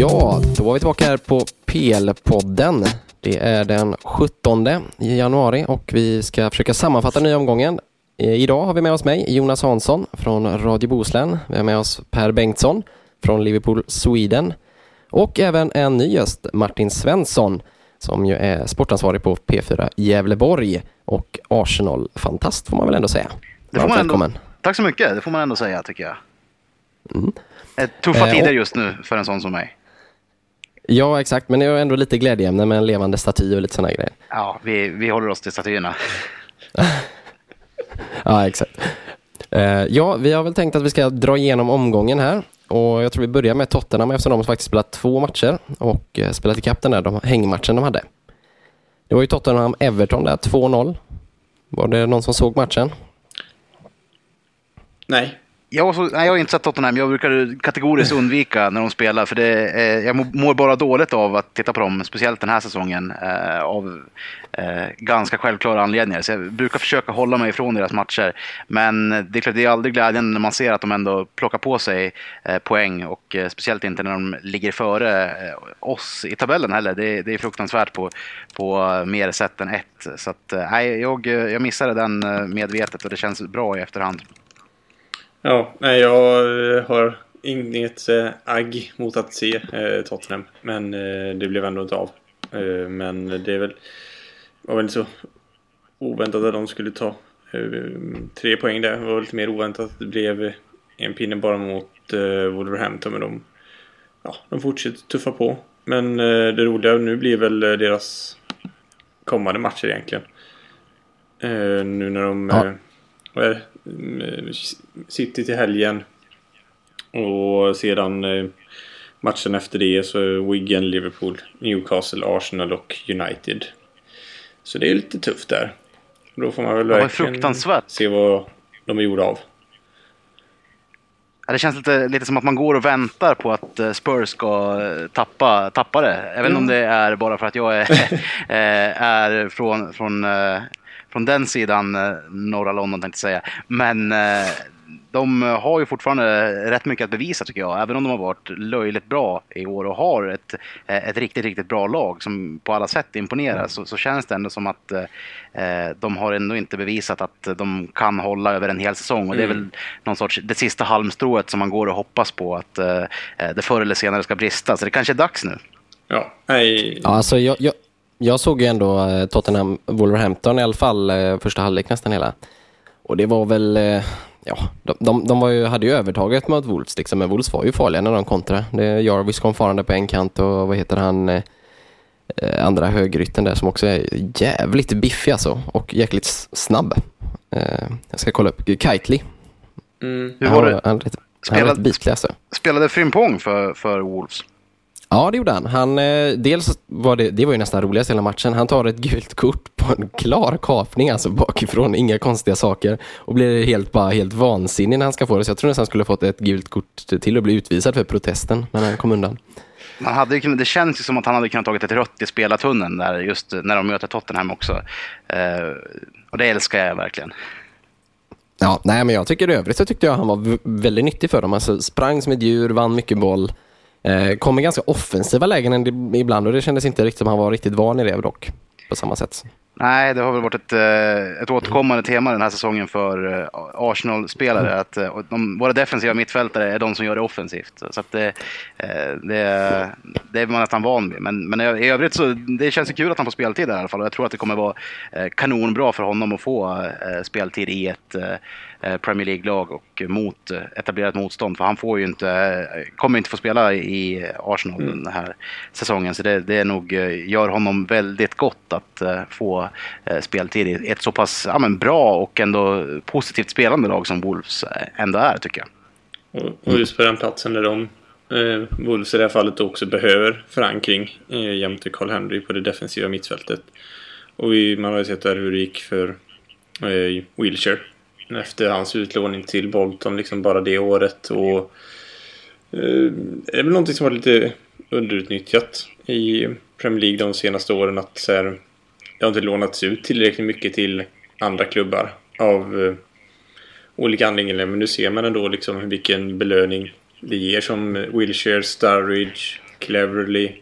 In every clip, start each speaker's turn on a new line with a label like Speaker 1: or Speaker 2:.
Speaker 1: Ja, då var vi tillbaka här på PL-podden. Det är den 17 januari och vi ska försöka sammanfatta nya omgången. Eh, idag har vi med oss mig, Jonas Hansson från Radio Bohuslän. Vi har med oss Per Bengtsson från Liverpool Sweden och även en ny gäst, Martin Svensson, som ju är sportansvarig på P4 Gävleborg och Arsenal-fantast får man väl ändå säga.
Speaker 2: Det får man ändå, tack så mycket, det får man ändå säga tycker jag. Mm. Tuffa eh, tider just nu för en sån som mig.
Speaker 1: Ja, exakt. Men det är ändå lite glädjeämne med en levande staty och lite sådana grejer.
Speaker 2: Ja, vi, vi håller oss till statyerna.
Speaker 1: ja, exakt. Uh, ja, vi har väl tänkt att vi ska dra igenom omgången här. Och jag tror vi börjar med Tottenham eftersom de har faktiskt spelat två matcher och uh, spelat ikapp den där de, hängmatchen de hade. Det var ju Tottenham-Everton där, 2-0. Var det någon som såg matchen?
Speaker 3: Nej.
Speaker 2: Jag, så, nej, jag har inte sett Tottenham. Jag brukar kategoriskt undvika när de spelar. För det, eh, jag mår bara dåligt av att titta på dem, speciellt den här säsongen. Eh, av eh, ganska självklara anledningar. Så jag brukar försöka hålla mig ifrån deras matcher. Men det är klart, det är aldrig glädjande när man ser att de ändå plockar på sig eh, poäng. Och eh, speciellt inte när de ligger före eh, oss i tabellen heller. Det, det är fruktansvärt på, på mer sätt än ett. Så att, eh, nej, jag, jag missade den eh, medvetet och det känns bra i efterhand.
Speaker 3: Ja, nej, jag eh, har inget äh, agg mot att se äh, Tottenham. Men äh, det blev ändå inte av. Äh, men det är väl, var väl inte så oväntat att de skulle ta tre poäng där. Det var lite mer oväntat att det blev en pinne bara mot Wolverhampton. Men de, ja, de fortsätter tuffa på. Men det roliga nu blir väl deras kommande matcher egentligen. nu när de... Ja. City till helgen. Och sedan eh, matchen efter det så är Wigan, Liverpool, Newcastle, Arsenal och United. Så det är lite tufft där. Då får man väl verkligen se vad de är gjorda av.
Speaker 2: det känns lite, lite som att man går och väntar på att eh, Spurs ska eh, tappa, tappa det. Inte mm. om det är bara för att jag är, är från, från från den sidan, eh, norra London tänkte jag säga. Men eh, de har ju fortfarande rätt mycket att bevisa tycker jag. Även om de har varit löjligt bra i år och har ett, eh, ett riktigt, riktigt bra lag som på alla sätt imponerar så, så känns det ändå som att eh, de har ändå inte bevisat att de kan hålla över en hel säsong. Och det är väl mm. någon sorts det sista halmstrået som man går och hoppas på att eh, det förr eller senare ska brista. Så det kanske är dags nu.
Speaker 3: Ja.
Speaker 1: Ja, alltså jag, jag, jag såg ju ändå eh, Tottenham Wolverhampton i alla fall eh, första halvlek nästan hela. Och det var väl, eh, ja, de, de, de var ju, hade ju övertaget mot Wolves liksom, men Wolves var ju farliga när de kontrade. Jarvis kom farande på en kant och vad heter han, eh, andra högrytten där som också är jävligt biffig alltså och jäkligt snabb. Eh, jag ska kolla upp, Kitely.
Speaker 2: Mm. Hur var det?
Speaker 1: Han, han, han, han spelade,
Speaker 2: alltså. spelade Frimpong för, för Wolves?
Speaker 1: Ja, det gjorde han. han eh, dels var det, det var ju nästan roligast hela matchen. Han tar ett gult kort på en klar kapning, alltså bakifrån, inga konstiga saker. Och blir helt, bara helt vansinnig när han ska få det. Så jag tror nästan han skulle fått ett gult kort till att bli utvisad för protesten, men han kom undan.
Speaker 2: Man hade, det känns ju som att han hade kunnat tagit ett rött i spelartunneln där just när de möter Tottenham också. Eh, och det älskar jag verkligen.
Speaker 1: Ja, nej men jag tycker i övrigt så tyckte jag han var väldigt nyttig för dem. Alltså sprang som ett djur, vann mycket boll. Eh, kom i ganska offensiva lägen ibland och det kändes inte riktigt som han var riktigt van i det dock på samma sätt.
Speaker 2: Nej, det har väl varit ett, eh, ett återkommande tema den här säsongen för eh, Arsenal-spelare. Mm. Att de, våra defensiva mittfältare är de som gör det offensivt. Så att det, det, det är man nästan van vid. Men, men i övrigt så det känns det kul att han får speltid där i alla fall. Och jag tror att det kommer vara kanonbra för honom att få speltid i ett Eh, Premier League-lag och mot eh, etablerat motstånd. För han får ju inte, eh, kommer inte få spela i Arsenal mm. den här säsongen. Så det, det är nog, gör honom väldigt gott att få speltid i ett så pass ja, men bra och ändå positivt spelande lag som Wolves ändå är tycker jag.
Speaker 3: Och just på den platsen där de eh, Wolves i det här fallet också behöver förankring eh, jämte Carl Henry på det defensiva mittfältet. Och vi, man har ju sett där hur det gick för eh, Wilshire efter hans utlåning till Bolton liksom bara det året. Och, eh, det är väl någonting som var lite underutnyttjat i Premier League de senaste åren. Att så här, det har inte lånats ut tillräckligt mycket till andra klubbar av eh, olika anledningar. Men nu ser man ändå liksom vilken belöning det ger som Wilshire, Sturridge, Cleverly,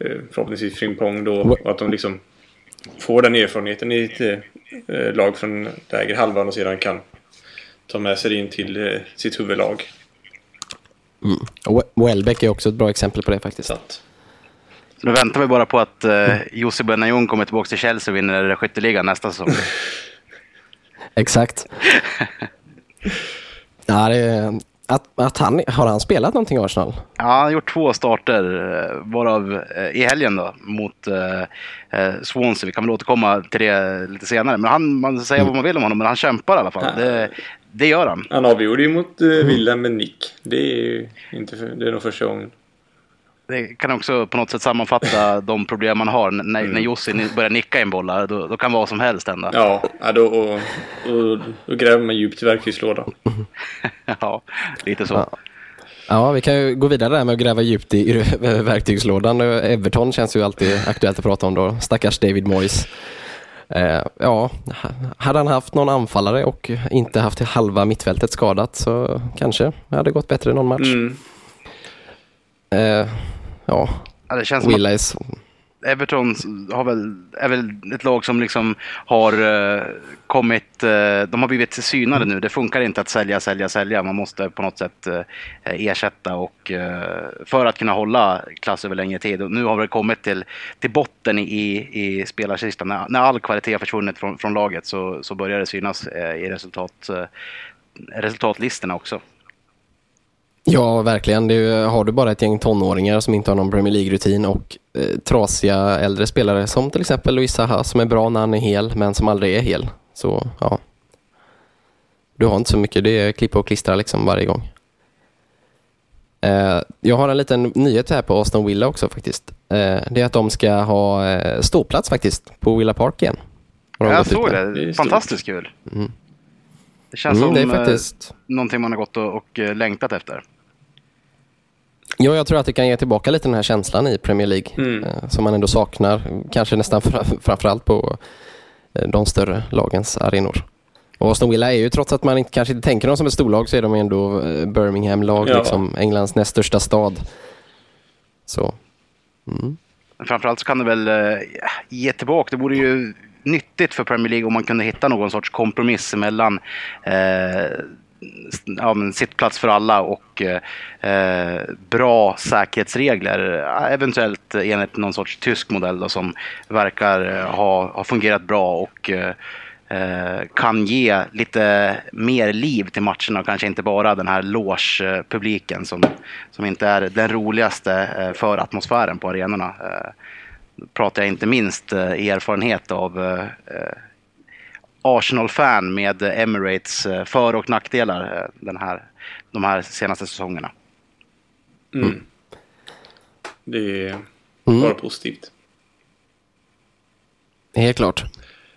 Speaker 3: eh, förhoppningsvis Frimpong då. Och att de liksom får den erfarenheten i ett eh, lag från lägre halvan och sedan kan ta med sig det in till eh, sitt huvudlag.
Speaker 1: Mm. Och Welbeck är också ett bra exempel på det faktiskt.
Speaker 3: Så att,
Speaker 2: Så nu väntar vi bara på att uh, Jussi Benayoun kommer tillbaka till Chelsea och vinner skytteligan nästa säsong.
Speaker 1: Exakt. ja, det är, att, att han, har han spelat någonting i Arsenal?
Speaker 2: Ja, han har gjort två starter, eh, varav eh, i helgen då, mot eh, Swansea. Vi kan väl återkomma till det lite senare. Men han, man säger vad man vill om honom, men han kämpar i alla fall. Det, det gör han.
Speaker 3: Han avgjorde ju mot eh, Willem med nick. Det är ju inte för, det är nog första gången.
Speaker 2: Det kan också på något sätt sammanfatta de problem man har. När, när Jussi börjar nicka en boll, då, då kan vad som helst hända.
Speaker 3: Ja, ja då, och, och, då gräver man djupt i verktygslådan.
Speaker 2: ja, lite så.
Speaker 1: Ja. Ja, vi kan ju gå vidare där med att gräva djupt i verktygslådan. Everton känns ju alltid aktuellt att prata om då. Stackars David Moyes. Eh, ja, hade han haft någon anfallare och inte haft halva mittfältet skadat så kanske det hade gått bättre någon match. Mm. Eh, ja,
Speaker 2: det känns. Som att Everton har väl, är väl ett lag som liksom har uh, kommit, uh, de har blivit synade nu. Det funkar inte att sälja, sälja, sälja. Man måste på något sätt uh, ersätta och för att kunna hålla klass över längre tid. Och nu har vi kommit till, till botten i, i spelarkistan. När, när all kvalitet har försvunnit från, från laget så, så börjar det synas i resultat, resultatlistorna också.
Speaker 1: Ja, verkligen. Det har du bara ett gäng tonåringar som inte har någon Premier League-rutin och eh, trasiga äldre spelare som till exempel Luis Zaha som är bra när han är hel men som aldrig är hel. Så ja, du har inte så mycket. Det är klippa och klistra liksom varje gång. Eh, jag har en liten nyhet här på Aston Villa också faktiskt. Eh, det är att de ska ha eh, ståplats faktiskt på Villa Park igen.
Speaker 2: De jag såg det. det Fantastiskt kul. Mm. Det känns mm, som det är eh, faktiskt... någonting man har gått och, och eh, längtat efter.
Speaker 1: Ja, jag tror att det kan ge tillbaka lite den här känslan i Premier League mm. eh, som man ändå saknar, kanske nästan framförallt på eh, de större lagens arenor. Och Aston Villa är ju, trots att man inte, kanske inte tänker dem som ett storlag, så är de ändå eh, Birmingham-lag, ja. liksom Englands näst största stad. Så.
Speaker 2: Mm. Framförallt så kan det väl ge tillbaka. Det vore ju nyttigt för Premier League om man kunde hitta någon sorts kompromiss mellan eh, ja, men sittplats för alla och eh, bra säkerhetsregler. Eventuellt enligt någon sorts tysk modell då, som verkar eh, ha, ha fungerat bra och eh, eh, kan ge lite mer liv till matcherna och kanske inte bara den här loge-publiken som, som inte är den roligaste eh, för atmosfären på arenorna. Eh, pratar jag inte minst eh, erfarenhet av Arsenal-fan med Emirates eh, för och nackdelar eh, den här, de här senaste säsongerna.
Speaker 3: Mm. mm. Det är bara mm. positivt.
Speaker 1: Helt klart.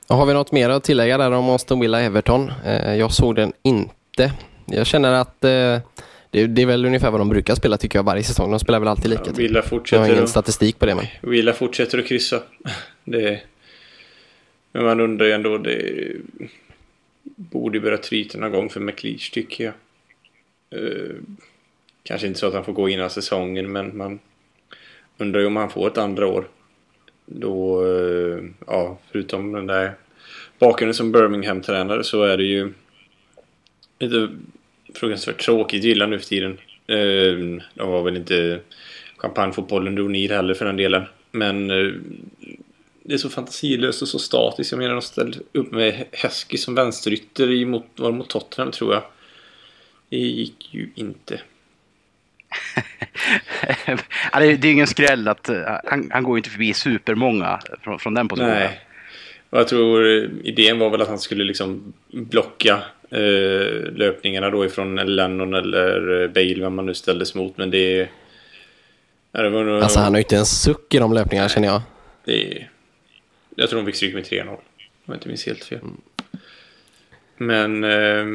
Speaker 1: har vi något mer att tillägga där om Aston Villa-Everton? Eh, jag såg den inte. Jag känner att det, det, är väl ungefär vad de brukar spela tycker jag varje säsong. De spelar väl alltid lika. Ja,
Speaker 3: Villa fortsätter
Speaker 1: jag har ingen statistik på det. Men...
Speaker 3: Villa fortsätter att kryssa. Det, men man undrar ju ändå, det borde börja tryta någon gång för McLeach tycker jag. Eh, kanske inte så att han får gå innan säsongen men man undrar ju om han får ett andra år. Då, eh, ja, förutom den där bakgrunden som Birmingham-tränare så är det ju lite fruktansvärt tråkigt gilla nu för tiden. Eh, de var väl inte champagnefotbollen under O'Neill heller för den delen. Men eh, det är så fantasilöst och så statiskt. Jag menar de ställde upp med Hesky som vänsterytter i mot, var mot Tottenham tror jag. Det gick ju inte.
Speaker 2: det, är, är ingen skräll att uh, han, han går inte förbi supermånga från, från den positionen. Nej.
Speaker 3: Och jag tror idén var väl att han skulle liksom blocka uh, löpningarna då ifrån Lennon eller Bale, vem man nu ställdes mot. Men det...
Speaker 1: Ja, det var nog... Alltså han har ju inte en suck i de löpningarna känner jag.
Speaker 3: Det, jag tror de fick stryk med 3-0. Om jag inte minns helt fel. Mm. Men eh,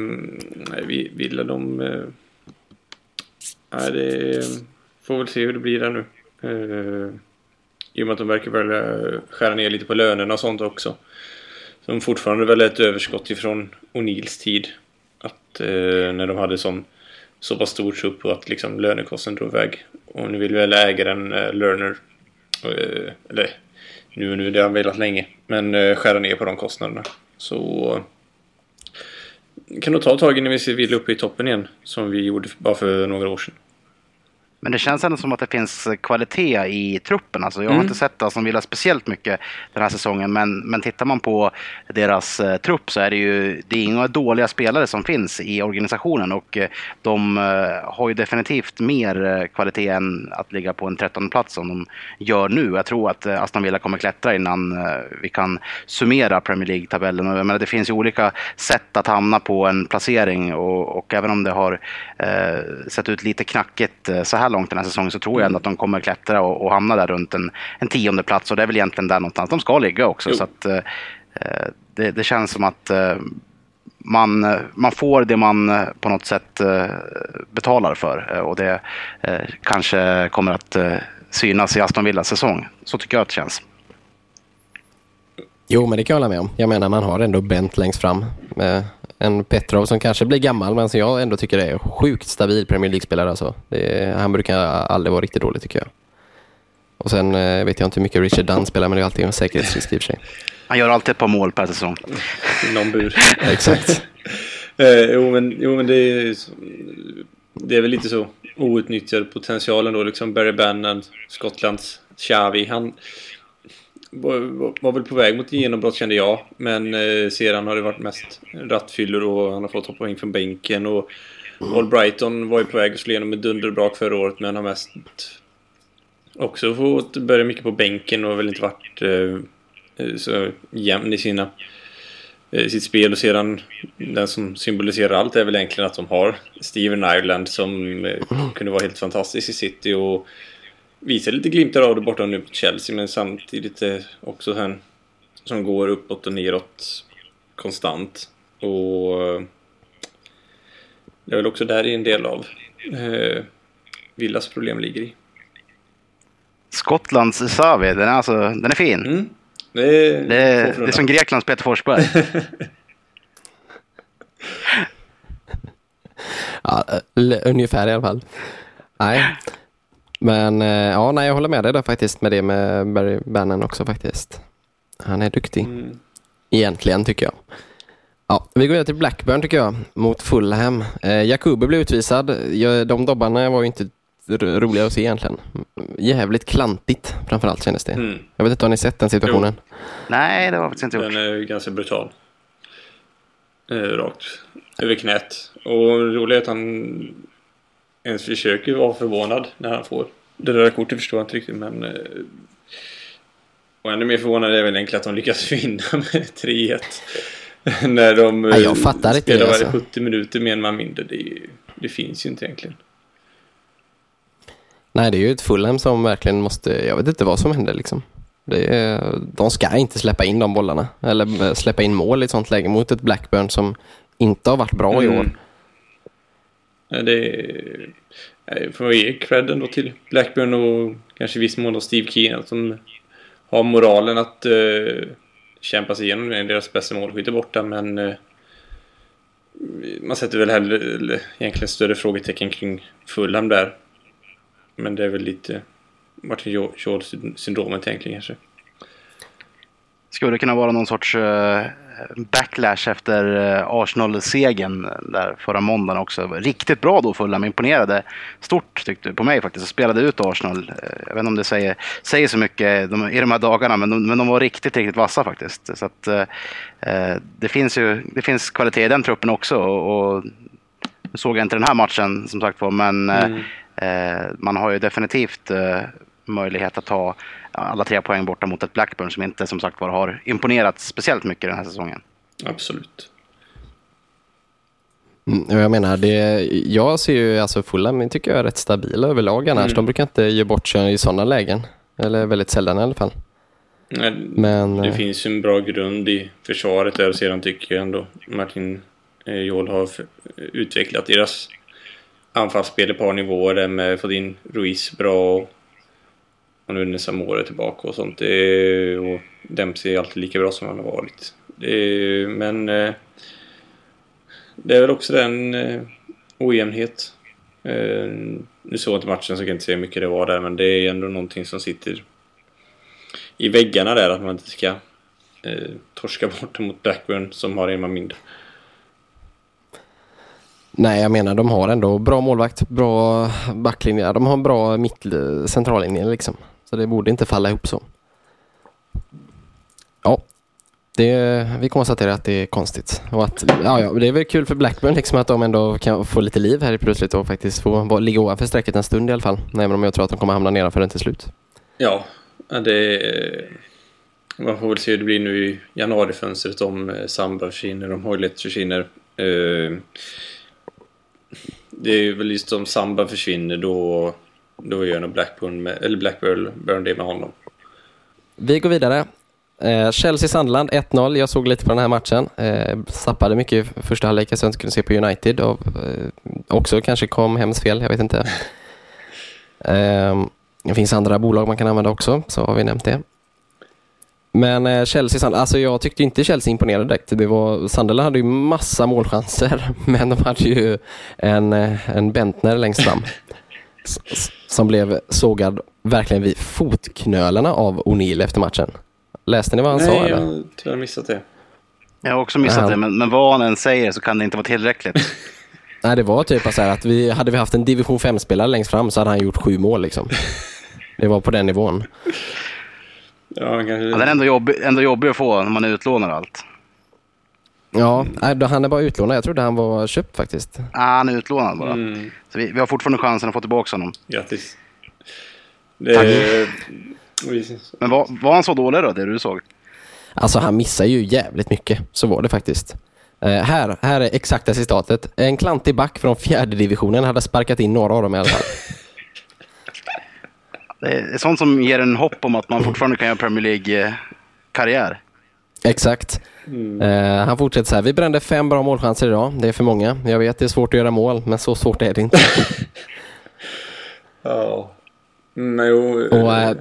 Speaker 3: vi Villa de... Eh, nej, det får väl se hur det blir där nu. Eh, I och med att de verkar välja skära ner lite på lönerna och sånt också. Som fortfarande väl är ett överskott ifrån O'Neills tid. Att eh, när de hade som så pass stor trupp och att liksom lönekostnaden drog iväg. Och nu vill väl ägaren uh, Lerner, uh, eller nu och nu, det har han velat länge, men eh, skära ner på de kostnaderna. Så eh, kan nog ta ett tag innan vi ser Villa uppe i toppen igen, som vi gjorde bara för några år sedan.
Speaker 2: Men det känns ändå som att det finns kvalitet i truppen. Alltså jag har mm. inte sett Aston Villa speciellt mycket den här säsongen. Men, men tittar man på deras eh, trupp så är det ju det är inga dåliga spelare som finns i organisationen. Och eh, de eh, har ju definitivt mer eh, kvalitet än att ligga på en 13 plats som de gör nu. Jag tror att eh, Aston Villa kommer klättra innan vi kan summera Premier League-tabellen. det finns ju olika sätt att hamna på en placering. Och, och även om det har sett ut lite knackigt så här här långt den här säsongen så tror jag ändå att de kommer klättra och, och hamna där runt en, en tionde plats och det är väl egentligen där någonstans de ska ligga också. Så att, eh, det, det, känns som att eh, man, man får det man eh, på något sätt eh, betalar för eh, och det eh, kanske kommer att synas i Aston Villas säsong. Så tycker jag att det känns.
Speaker 1: Jo, men det kan jag hålla med om. Jag menar, man har ändå Bent längst fram med en Petrov som kanske blir gammal men som jag ändå tycker är sjukt stabil Premier League-spelare. Alltså. han brukar aldrig vara riktigt dålig tycker jag. Och sen eh, vet jag inte hur mycket Richard Dunn spelar men det är alltid en säkerhetsrisk i och för sig.
Speaker 2: Han gör alltid ett par mål per säsong.
Speaker 3: Någon bur.
Speaker 1: Exakt.
Speaker 3: eh, jo men, jo, men det, är, det är väl lite så outnyttjad potentialen då. Liksom Barry Bannon, Skottlands Xavi. Han, var, väl på väg mot genombrott kände jag. Men eh, sedan har det varit mest rattfyllor och han har fått ta poäng från bänken. Och Albrighton var ju på väg att slå igenom med dunderbrak förra året men har mest också fått börja mycket på bänken och väl inte varit eh, eh, så jämn i sina eh, sitt spel och sedan den som symboliserar allt är väl egentligen att de har Steven Ireland som eh, kunde vara helt fantastisk i City och visar lite glimtar av det borta nu på Chelsea men samtidigt också en som går uppåt och neråt konstant. Och eh, det är väl också där i en del av eh, Villas problem ligger i.
Speaker 2: Skottlands Savi, den är, alltså, den är fin. Mm. Det, är, det, är, det är som Greklands Peter Forsberg.
Speaker 1: ja, ungefär i alla fall. Nej, men eh, ja, nej, jag håller med dig där faktiskt med det med Barry Bannon också faktiskt. Han är duktig. Mm. Egentligen tycker jag. Ja, vi går vidare till Blackburn tycker jag, mot Fulham. Eh, Jakubu blev utvisad. De dobbarna var ju inte roliga att se egentligen. Jävligt klantigt framförallt kändes det. Mm. Jag vet inte, har ni sett den situationen? Jo.
Speaker 2: Nej, det har faktiskt inte gjort.
Speaker 3: Den är ganska brutal. Eh, rakt över knät. Och är att han ens försöker vara förvånad när han får det där kortet förstår jag inte riktigt men eh, och ännu mer förvånad är väl egentligen att de lyckas vinna med 3-1 när de
Speaker 1: ja, jag fattar inte
Speaker 3: spelar varje alltså. 70 minuter med en man mindre det, det finns ju inte egentligen
Speaker 1: Nej det är ju ett Fulham som verkligen måste jag vet inte vad som händer liksom det är, de ska inte släppa in de bollarna eller eh, släppa in mål i ett sånt läge mot ett Blackburn som inte har varit bra mm. i år Eh,
Speaker 3: det eh, får man ge credden då till Blackburn och kanske i viss mån då Steve Keen som har moralen att uh, kämpa sig igenom det. Deras bästa målskytt är borta men uh, man sätter väl hellre egentligen större frågetecken kring Fulham där. Men det är väl lite Martin Jord-syndromet egentligen kanske.
Speaker 2: Skulle det kunna vara någon sorts uh backlash efter eh, Arsenal-segern där förra måndagen också. Riktigt bra då Fulham, imponerade stort tyckte på mig faktiskt och spelade ut Arsenal. Eh, jag vet inte om det säger, säger så mycket de, i de här dagarna men de, men de var riktigt, riktigt vassa faktiskt. Så att, eh, eh det finns ju det finns kvalitet i den truppen också och, och nu såg jag inte den här matchen som sagt var men mm. eh, man har ju definitivt eh, möjlighet att ta alla tre poäng borta mot ett Blackburn som inte som sagt var har imponerat speciellt mycket den här säsongen.
Speaker 3: Absolut.
Speaker 1: Mm, jag menar, det, jag ser ju alltså Fulham tycker jag är rätt stabila överlag annars. Mm. De brukar inte ge bort sig i sådana lägen. Eller väldigt sällan i alla fall.
Speaker 3: Nej, Men, det äh... finns ju en bra grund i försvaret där och sedan tycker jag ändå Martin eh, Jol har utvecklat deras anfallsspel ett par nivåer där med fått in Ruiz bra och han har vunnit Samora tillbaka och sånt. Det, och Dempsey är alltid lika bra som han har varit. Det, men eh, det är väl också den eh, ojämnhet eh, nu såg jag inte matchen så jag kan inte säga hur mycket det var där men det är ändå någonting som sitter i väggarna där att man inte ska eh, torska bort mot Blackburn som har en man mindre.
Speaker 1: Nej, jag menar de har ändå bra målvakt, bra backlinje. De har en bra mitt, centrallinje liksom. Så det borde inte falla ihop så. Ja, det, vi konstaterar att det är konstigt. Och att, ja, ja, det är väl kul för Blackburn liksom att de ändå kan få lite liv här plötsligt och faktiskt få ligga ovanför strecket en stund i alla fall. Även om jag tror att de kommer hamna nedanför den till slut.
Speaker 3: Ja, det... Man får väl se hur det blir nu i januarifönstret om eh, Samba försvinner, om Hoylet försvinner. Eh, det är väl just om Samba försvinner då, då gör nog Blackburn, med, eller Blackburn det med honom.
Speaker 1: Vi går vidare. Eh, Chelsea-Sandland 1-0. Jag såg lite på den här matchen. Eh, sappade mycket första halvlek. Jag kunde se på United. Och, eh, också kanske kom hems fel, jag vet inte. Eh, det finns andra bolag man kan använda också, så har vi nämnt det. Men eh, Chelsea, alltså jag tyckte inte Chelsea imponerade direkt. Det var, Sunderland hade ju massa målchanser, men de hade ju en, eh, en Bentner längst fram. Som blev sågad verkligen vid fotknölarna av O'Neill efter matchen. Läste ni vad han
Speaker 3: Nej,
Speaker 1: sa?
Speaker 3: Nej, jag har tyvärr missat det.
Speaker 2: Jag har också missat
Speaker 1: Ja.
Speaker 2: det, men, men vad han än säger så kan det inte vara tillräckligt.
Speaker 1: Nej, det var typ så här att vi, hade vi haft en division 5-spelare längst fram så hade han gjort sju mål liksom. Det var på den nivån.
Speaker 3: Ja, kanske...
Speaker 2: Ja, den är ändå jobbig, ändå jobbig att få när man är utlånad och allt.
Speaker 1: Ja, nej, han är bara utlånad. Jag trodde han var köpt faktiskt.
Speaker 2: Ah, han är utlånad bara.
Speaker 3: Mm,
Speaker 2: Så vi, vi har fortfarande chansen att få tillbaka honom.
Speaker 3: grattis. Det... Vi-
Speaker 2: Men var, var han så dålig då, det du såg?
Speaker 1: Alltså han missar ju jävligt mycket. Så var det faktiskt. Eh, här, här är exakta citatet. En klantig back från fjärde divisionen hade sparkat in några av dem i alla fall.
Speaker 2: Det är sånt som ger en hopp om att man fortfarande kan göra Premier League-karriär.
Speaker 1: Exakt.
Speaker 3: Mm.
Speaker 1: Eh, han fortsätter så här. Vi brände fem bra målchanser idag. Det är för många. Jag vet det är svårt att göra mål, men så svårt är det inte.
Speaker 3: Ja. Men jo...
Speaker 1: Och,
Speaker 3: eh,
Speaker 1: äh,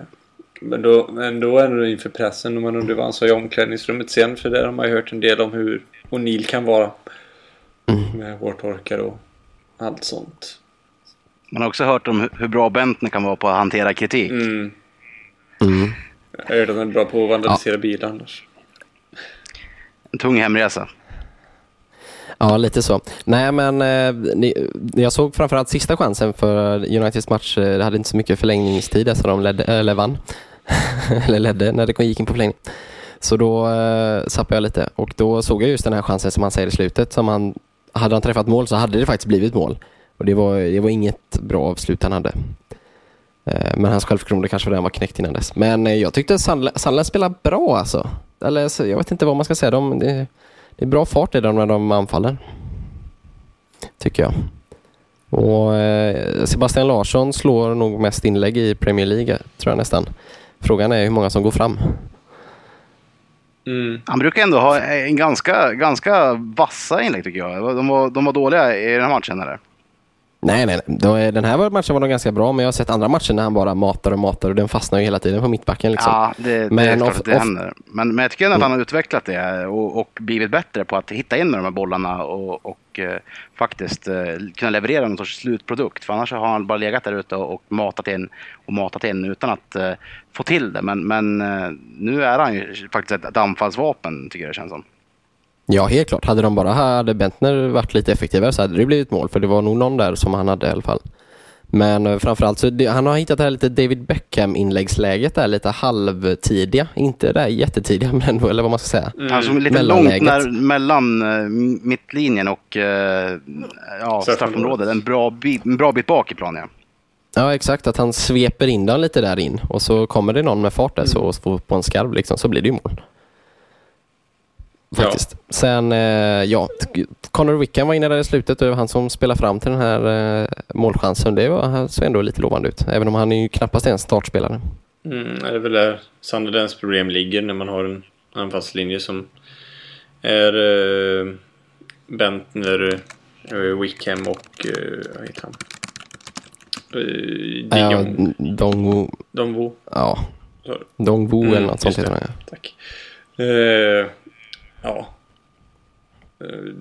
Speaker 3: men då, men då är det inför pressen och man undrar vad han sa i omklädningsrummet sen för där har man ju hört en del om hur O'Neill kan vara. Med hårtorkar och allt sånt.
Speaker 2: Man har också hört om hur- bra Bentner kan vara på att hantera kritik.
Speaker 3: Mm.
Speaker 1: Mm.
Speaker 3: Jag hörde att han är bra på att vandalisera bilar annars.
Speaker 2: En tung hemresa.
Speaker 1: Ja, lite så. Nej, men eh, ni, jag såg framförallt sista chansen för Uniteds match. Eh, det hade inte så mycket förlängningstid så de ledde, eller vann. eller ledde när det gick in på förlängning. Så då eh, zappade jag lite och då såg jag just den här chansen som han säger i slutet. Som han, hade han träffat mål så hade det faktiskt blivit mål. Och det var, det var inget bra avslut han hade. Eh, men hans självförtroende kanske redan var knäckt innan dess. Men eh, jag tyckte Sandland, spelade bra alltså. Eller så, jag vet inte vad man ska säga. De, det, det är bra fart i dem när de anfaller. Tycker jag. Och eh, Sebastian Larsson slår nog mest inlägg i Premier League, tror jag nästan. Frågan är hur många som går fram.
Speaker 3: Mm.
Speaker 2: Han brukar ändå ha en ganska, ganska vassa inlägg tycker jag. De var, de var dåliga i den här matchen eller?
Speaker 1: Nej, nej, nej. Den här matchen var nog ganska bra, men jag har sett andra matcher när han bara matar och matar och den fastnar ju hela tiden på mittbacken. Liksom.
Speaker 2: Ja, det, det
Speaker 1: Men
Speaker 2: är klart
Speaker 1: off-
Speaker 2: att det
Speaker 1: off-
Speaker 2: händer. Men, men jag tycker ändå att han har utvecklat det och, och blivit bättre på att hitta in med de här bollarna och, och eh, faktiskt eh, kunna leverera någon sorts slutprodukt. För annars har han bara legat där ute och, och matat in och matat in utan att eh, få till det. Men, men eh, nu är han ju faktiskt ett, ett anfallsvapen tycker jag det känns som.
Speaker 1: Ja, helt klart. Hade de bara hade Bentner varit lite effektivare så hade det blivit mål. För det var nog någon där som han hade i alla fall. Men eh, framförallt så det, han har hittat det här lite David Beckham inläggsläget där, lite halvtidiga. Inte det där jättetidiga, men ändå, eller vad man ska säga.
Speaker 3: Mm.
Speaker 2: Alltså lite långt när, mellan eh, mittlinjen och eh, ja,
Speaker 3: Straffområdet.
Speaker 2: En bra, bit, en bra bit bak i planen. Ja.
Speaker 1: Ja, exakt. Att han sveper in den lite där in och så kommer det någon med fart där så, och får på en skarv liksom, så blir det ju mål. Faktiskt. Sen, eh, ja, Connor Wickham var inne där i slutet det var han som spelade fram till den här eh, målchansen. Det var, såg ändå lite lovande ut, även om han är ju knappast en startspelare.
Speaker 3: Mm, det är väl där Sunderlands problem ligger när man har en anfallslinje som är eh, Bentner, eh, Wickham och eh, vad heter han? Eh, De
Speaker 1: Ja. Dongwu,
Speaker 3: Donvo.
Speaker 1: ja, Dongwu
Speaker 3: Mm,
Speaker 1: eller något sånt heter han. ja.
Speaker 3: Tack. Eh, ja. Eh,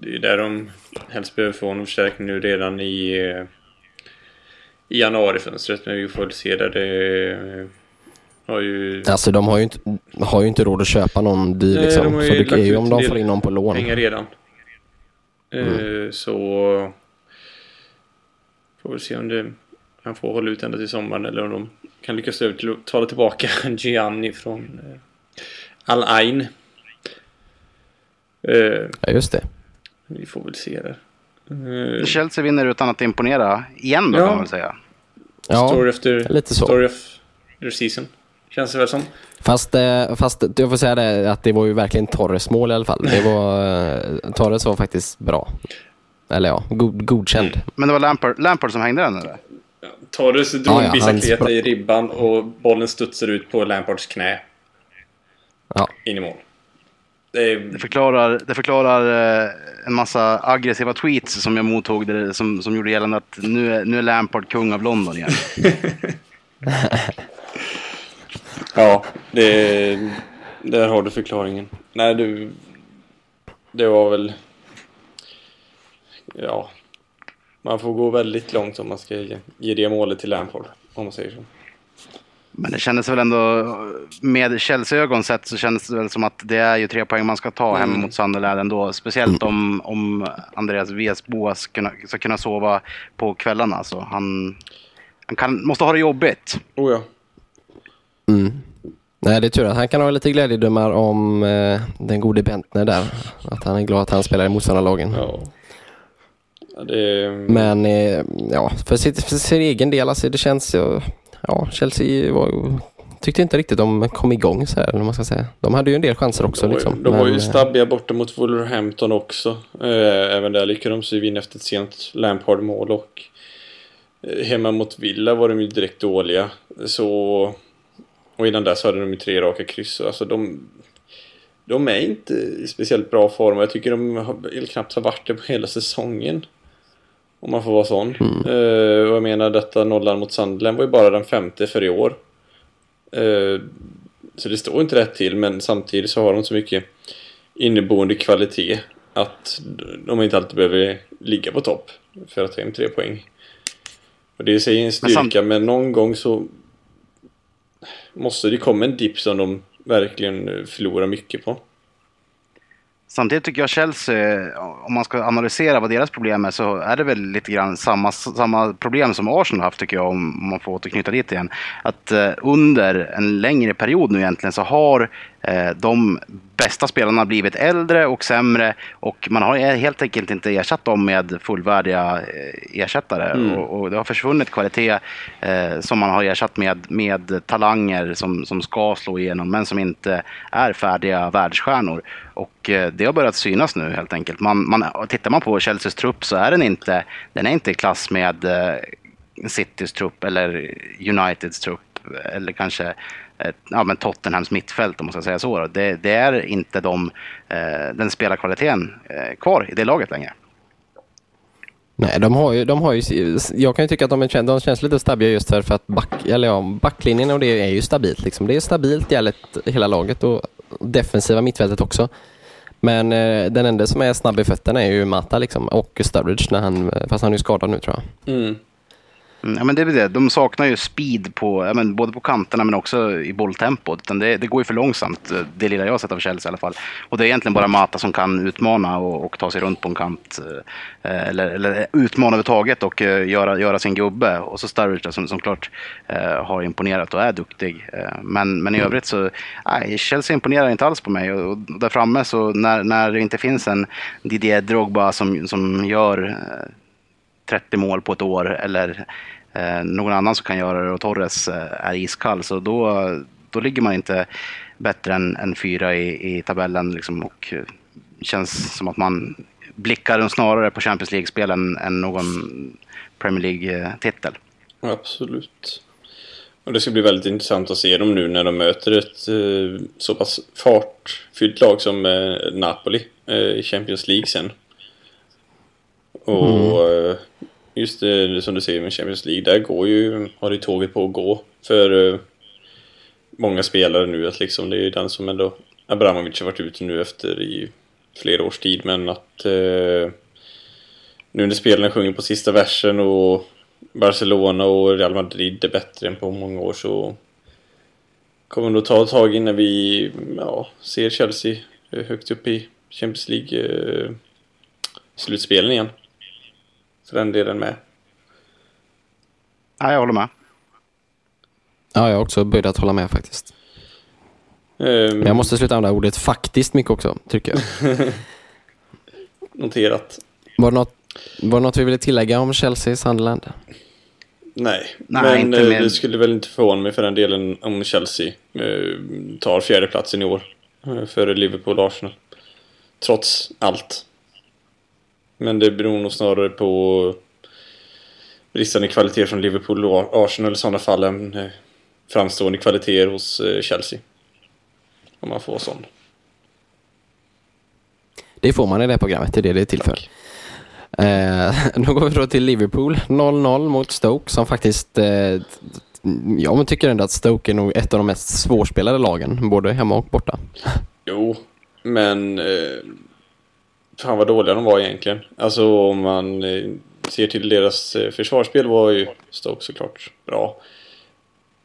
Speaker 3: det är där de helst behöver få en förstärkning nu redan i, eh, i januarifönstret. Men vi får väl se där det har ju...
Speaker 1: Alltså de har ju inte, har ju inte råd att köpa någon dyr
Speaker 3: Nej,
Speaker 1: liksom.
Speaker 3: de
Speaker 1: Så det är ju
Speaker 3: ut
Speaker 1: om de får in någon på lån.
Speaker 3: pengar redan. Eh, Så får vi se om det, han får hålla ut ända till sommaren eller om de kan lyckas att tala tillbaka Gianni från eh, Al Ain. Eh,
Speaker 1: Ja, just det.
Speaker 3: vi får väl se där. Eh,
Speaker 2: Chelsea vinner utan att imponera igen då
Speaker 3: Ja.
Speaker 2: kan man väl säga.
Speaker 1: Ja,
Speaker 3: story efter
Speaker 1: lite så.
Speaker 3: Story of the season. Känns det väl som.
Speaker 1: Fast, eh, fast jag får säga det att det var ju verkligen Torres mål i alla fall. Det var, eh, Torres var faktiskt bra. Eller ja, god, godkänd.
Speaker 2: Men det var Lampard, Lampard som hängde den eller?
Speaker 3: Torres drog
Speaker 1: Ja, ja, spra-
Speaker 3: i ribban och bollen studsar ut på Lampards knä.
Speaker 1: Ja.
Speaker 3: In i mål. Det är,
Speaker 2: Det förklarar, det förklarar eh, en massa aggressiva tweets som jag mottog där, som, som gjorde gällande att nu är, nu är Lampard kung av London igen.
Speaker 3: ja, det, där har du förklaringen. Nej, du... Det var väl... Ja. Man får gå väldigt långt om man ska ge, ge det målet till Lampard. Om man säger så.
Speaker 2: Men det kändes väl ändå, med Chelsea-ögon sett så kändes det väl som att det är ju tre poäng man ska ta hemma mot Sunderland ändå. Speciellt om, om Andreas Vesboa ska kunna, ska kunna sova på kvällarna. Så han, han kan, måste ha det jobbigt.
Speaker 3: Oh ja.
Speaker 1: Mm. Nej, det är tur att han kan ha lite glädjedömar om eh, den gode Bentner där. Att han är glad att han spelar i motståndarlagen.
Speaker 3: Ja. ja det,
Speaker 1: Men eh, ja, för, sitt, för sin egen del, alltså det känns ju... Ja, Chelsea var, tyckte inte riktigt de kom igång så här, man ska säga. De hade ju en del chanser också.
Speaker 3: De var,
Speaker 1: liksom.
Speaker 3: de var ju
Speaker 1: Men,
Speaker 3: stabbiga borta mot Wolverhampton också. Eh, även där lyckades de vinna efter ett sent Lampard-mål och eh, hemma mot Villa var de ju direkt dåliga. Så, och innan dess hade de ju tre raka kryss. Alltså de, de är inte i speciellt bra form jag tycker de har, knappt har varit det på hela säsongen. Om man får vara sån. Eh, och jag menar detta nollan mot Sunderland var ju bara den femte för i år. Eh, så det står inte rätt till men samtidigt så har de så mycket inneboende kvalitet att de inte alltid behöver ligga på topp för att ta hem tre poäng. Och det säger en styrka men någon gång så måste det komma en dipp som de verkligen förlorar mycket på.
Speaker 2: Samtidigt tycker jag Chelsea, om man ska analysera vad deras problem är, så är det väl lite grann samma, samma problem som Arsenal haft tycker jag, om man får återknyta dit igen. Att eh, under en längre period nu egentligen så har de bästa spelarna blivit äldre och sämre och man har helt enkelt inte ersatt dem med fullvärdiga eh, ersättare. Och, och det har försvunnit kvalitet eh, som man har ersatt med, med talanger som, som ska slå igenom men som inte är färdiga världsstjärnor. Och eh, det har börjat synas nu helt enkelt. Man, man, tittar man på Chelseas trupp så är den inte, den är inte i klass med eh, Citys trupp eller Uniteds trupp eller kanske eh, ja, men Tottenhams mittfält om man ska säga så. då. Det, det är inte de, eh, den spelarkvaliteten eh, kvar i det laget längre.
Speaker 1: Nej, de har ju, de har ju, jag kan ju tycka att de, är, de känns lite stabbiga just för, för att back, eller ja, backlinjen och det är ju stabilt. Liksom. Det är stabilt i hela laget och defensiva mittfältet också. Men eh, den enda som är snabb i fötterna är ju Mata liksom, och Sturridge, när han, fast han är ju skadad nu tror jag.
Speaker 3: Mm.
Speaker 2: Mm, ja, men det är det. De saknar ju speed på, ja, men både på kanterna men också i bolltempot. Utan det, det går ju för långsamt, det lilla jag har sett av Chelsea i alla fall. Och det är egentligen bara Mata som kan utmana och, och ta sig runt på en kant. eh, Eller, eller utmana överhuvudtaget och eh, göra, göra sin gubbe. Och så Sturridge som, som klart eh, har imponerat och är duktig. Men, men i övrigt så, nej, Chelsea imponerar inte alls på mig. Och, och där framme så när, när det inte finns en Didier Drogba som, som gör 30 mål på ett år eller eh, någon annan som kan göra det och Torres eh, är iskall. Så då, då ligger man inte bättre än, än fyra i, i tabellen liksom, och eh, känns som att man blickar snarare på Champions League-spel än någon Premier League-titel.
Speaker 3: Absolut. Och det ska bli väldigt intressant att se dem nu när de möter ett eh, så pass fartfyllt lag som eh, Napoli eh, i Champions League sen. Och eh, just det som du säger med Champions League, där går ju, har det tåget på att gå för eh, många spelare nu. Att liksom, det är ju den som ändå Abramovic har varit ute nu efter i flera års tid men att eh, nu när spelarna sjunger på sista versen och Barcelona och Real Madrid är bättre än på många år så kommer det nog ta ett tag innan vi ja, ser Chelsea högt upp i Champions League eh, slutspelen igen. För den delen med.
Speaker 2: Ja, jag håller med.
Speaker 1: Ja, jag har också börjat hålla med faktiskt.
Speaker 3: Um,
Speaker 1: Men jag måste sluta använda ordet faktiskt mycket också, tycker jag.
Speaker 3: Noterat.
Speaker 1: Var det, något, var det något vi ville tillägga om Chelsea Sunderland?
Speaker 3: Nej,
Speaker 2: Nej,
Speaker 3: men
Speaker 2: inte
Speaker 3: eh,
Speaker 2: mer.
Speaker 3: det skulle väl inte förvåna mig för den delen om Chelsea eh, tar fjärdeplatsen i år. Eh, före Liverpool och Arsenal. Trots allt. Men det beror nog snarare på bristande kvalitet från Liverpool och Arsenal i sådana fall än eh, framstående kvalitet hos eh, Chelsea. Om man får sån.
Speaker 1: Det får man i det här programmet, det är det det är till för. Eh, då går vi då till Liverpool, 0-0 mot Stoke som faktiskt, eh, ja men tycker ändå att Stoke är nog ett av de mest svårspelade lagen, både hemma och borta.
Speaker 3: Jo, men eh, fan vad dåliga de var egentligen. Alltså om man eh, ser till deras eh, försvarsspel var ju Stoke såklart bra.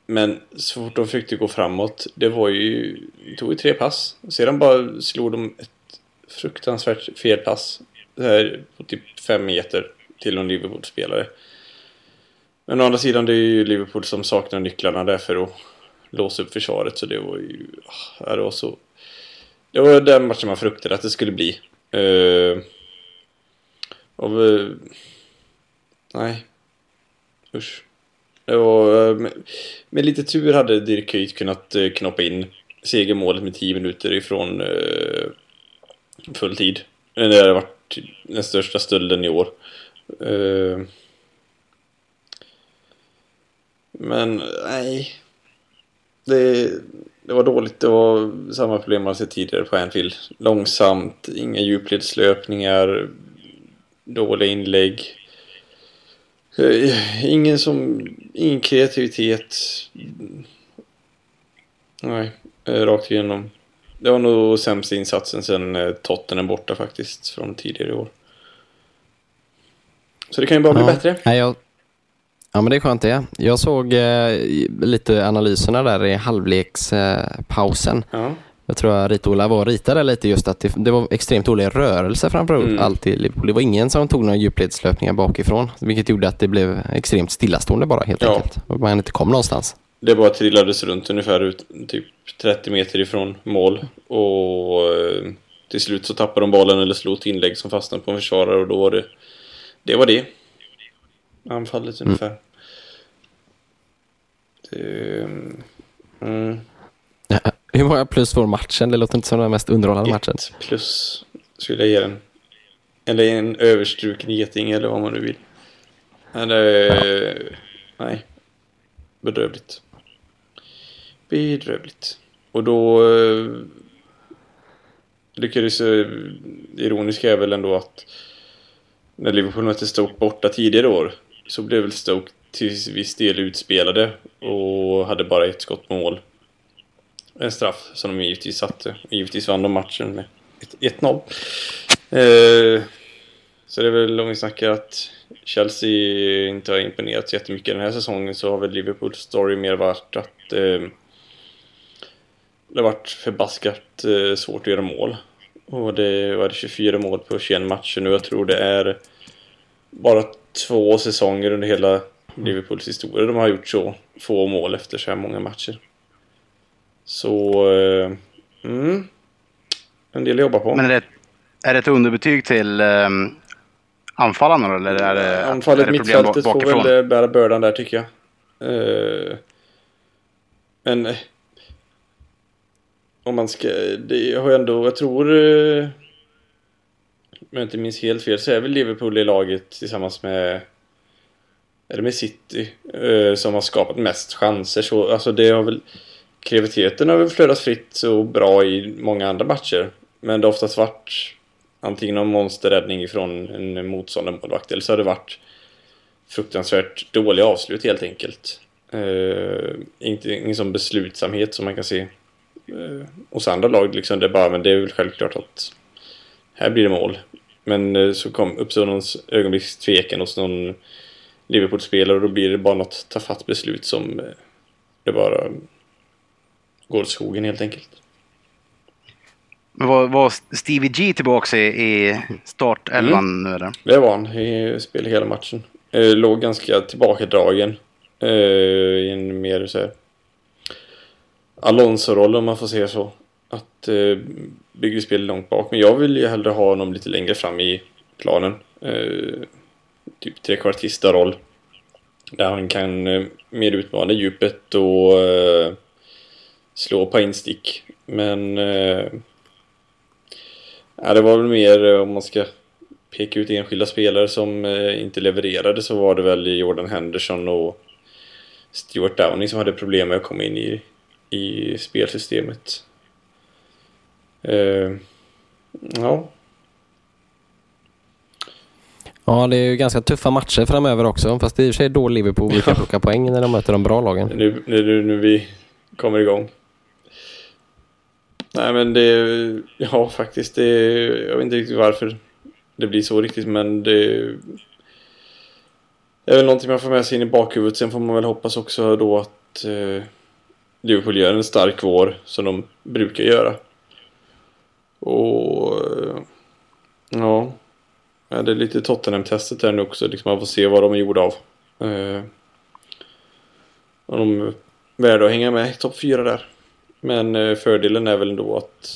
Speaker 3: Men så fort de försökte gå framåt, det var ju, det tog ju tre pass. Sedan bara slog de ett fruktansvärt felpass. Det här på typ fem meter till någon Liverpool-spelare. Men å andra sidan, det är ju Liverpool som saknar nycklarna där för att låsa upp försvaret. Så det var ju, ah, det var så det var den matchen man fruktade att det skulle bli. Eh, uh, och, eh, uh, nej. Usch. Det var, uh, med, med lite tur hade Dirk Kuyt kunnat uh, knoppa in segermålet med 10 minuter ifrån uh, full tid. Det hade varit den största stölden i år. Uh, men nej. Det, det var dåligt. Det var samma problem man sett tidigare på Anfield. Långsamt, inga djupledslöpningar, dåliga inlägg. Eh, Ingen som... Ingen kreativitet. Nej, eh, rakt igenom. Det var nog sämsta insatsen sen eh, Tottenham borta faktiskt, från tidigare i år. Så det kan ju bara bli
Speaker 1: ja.
Speaker 3: bättre.
Speaker 1: Nej, jag, ja men det är skönt det. Jag såg eh, lite analyserna där i halvlekspausen. Eh,
Speaker 3: Ja.
Speaker 1: Jag tror att Rita-Ola var och ritade lite just att det, det var extremt dålig rörelse framför
Speaker 3: Mm.
Speaker 1: allt i Liverpool. Det var ingen som tog några djupledslöpningar bakifrån, vilket gjorde att det blev extremt stillastående bara helt
Speaker 3: Ja.
Speaker 1: enkelt. Man inte kom någonstans.
Speaker 3: Det bara trillades runt ungefär ut, typ 30 meter ifrån mål. Och eh, till slut så tappade de bollen eller slog ett inlägg som fastnade på en försvarare och då var det... Det var det. Anfallet ungefär. Det, mm,
Speaker 1: Hur många plus får matchen? Det låter inte som den mest underhållande matchen.
Speaker 3: ett plus skulle jag ge den. Eller en överstruken geting eller vad man nu vill. Men eh, nej. Bedrövligt. Bedrövligt. Och då eh, lyckades eh, ironiska är väl ändå att när Liverpool mötte Stoke borta tidigare år så blev väl Stoke till viss del utspelade och hade bara ett skott på mål. En straff som de givetvis satte. Givetvis vann de matchen med 1-0. Eh, så det är väl om vi snackar att Chelsea inte har imponerat så jättemycket den här säsongen så har väl Liverpools story mer varit att eh, det har varit förbaskat eh, svårt att göra mål. Och det var 24 mål på 21 matcher nu. Jag tror det är bara två säsonger under hela Liverpools historia de har gjort så få mål efter så här många matcher. Så... Eh, mm, en del att jobba på.
Speaker 2: Men är det, är det ett underbetyg till um, anfallarna då, eller är det,
Speaker 3: Anfallet
Speaker 2: är det
Speaker 3: mittfältet får väl eh, bära bördan där tycker jag. Eh, men... eh, Om man ska... Det har jag ändå... Jag tror... eh, Om jag inte minns helt fel så är väl Liverpool i laget tillsammans med... Eller med City. eh, Som har skapat mest chanser. Så, alltså det har väl... Kreativiteten har väl flödat fritt och bra i många andra matcher. Men det har oftast varit antingen någon monsterräddning ifrån en motståndarmålvakt eller så har det varit fruktansvärt dåliga avslut helt enkelt. Eh, inte, ingen sån beslutsamhet som man kan se eh, hos andra lag. Liksom. Det, är bara, men det är väl självklart att här blir det mål. Men eh, så kom, uppstod någon ögonblickstvekan hos någon Liverpool-spelare och då blir det bara något tafatt beslut som eh, det bara går åt skogen helt enkelt.
Speaker 2: Men var, var Stevie G tillbaka i, i startelvan mm. nu eller?
Speaker 3: Det var han. I spelade hela matchen. Eh, låg ganska tillbakadragen. Eh, I en mer så här Alonso-roll om man får säga så. Att eh, bygga spel långt bak. Men jag vill ju hellre ha honom lite längre fram i planen. Eh, typ trekvartista-roll. Där han kan eh, mer utmana djupet och eh, slå på instick. Men eh, ja, det var väl mer eh, om man ska peka ut enskilda spelare som eh, inte levererade så var det väl Jordan Henderson och Stuart Downing som hade problem med att komma in i, i spelsystemet. Uh, ja.
Speaker 1: Ja, det är ju ganska tuffa matcher framöver också. Fast det är i och för sig då Liverpool brukar plocka poäng när de möter de bra lagen.
Speaker 3: Nu, nu, nu vi kommer igång. Nej men det, ja faktiskt det, jag vet inte riktigt varför det blir så riktigt men det är väl någonting man får med sig in i bakhuvudet. Sen får man väl hoppas också då att eh, Liverpool gör en stark vår som de brukar göra. Och eh, ja, ja det är lite Tottenham-testet där nu också. Liksom man får se vad de är gjorda av. Eh, och de är värda att hänga med i topp 4 där. Men eh, fördelen är väl ändå att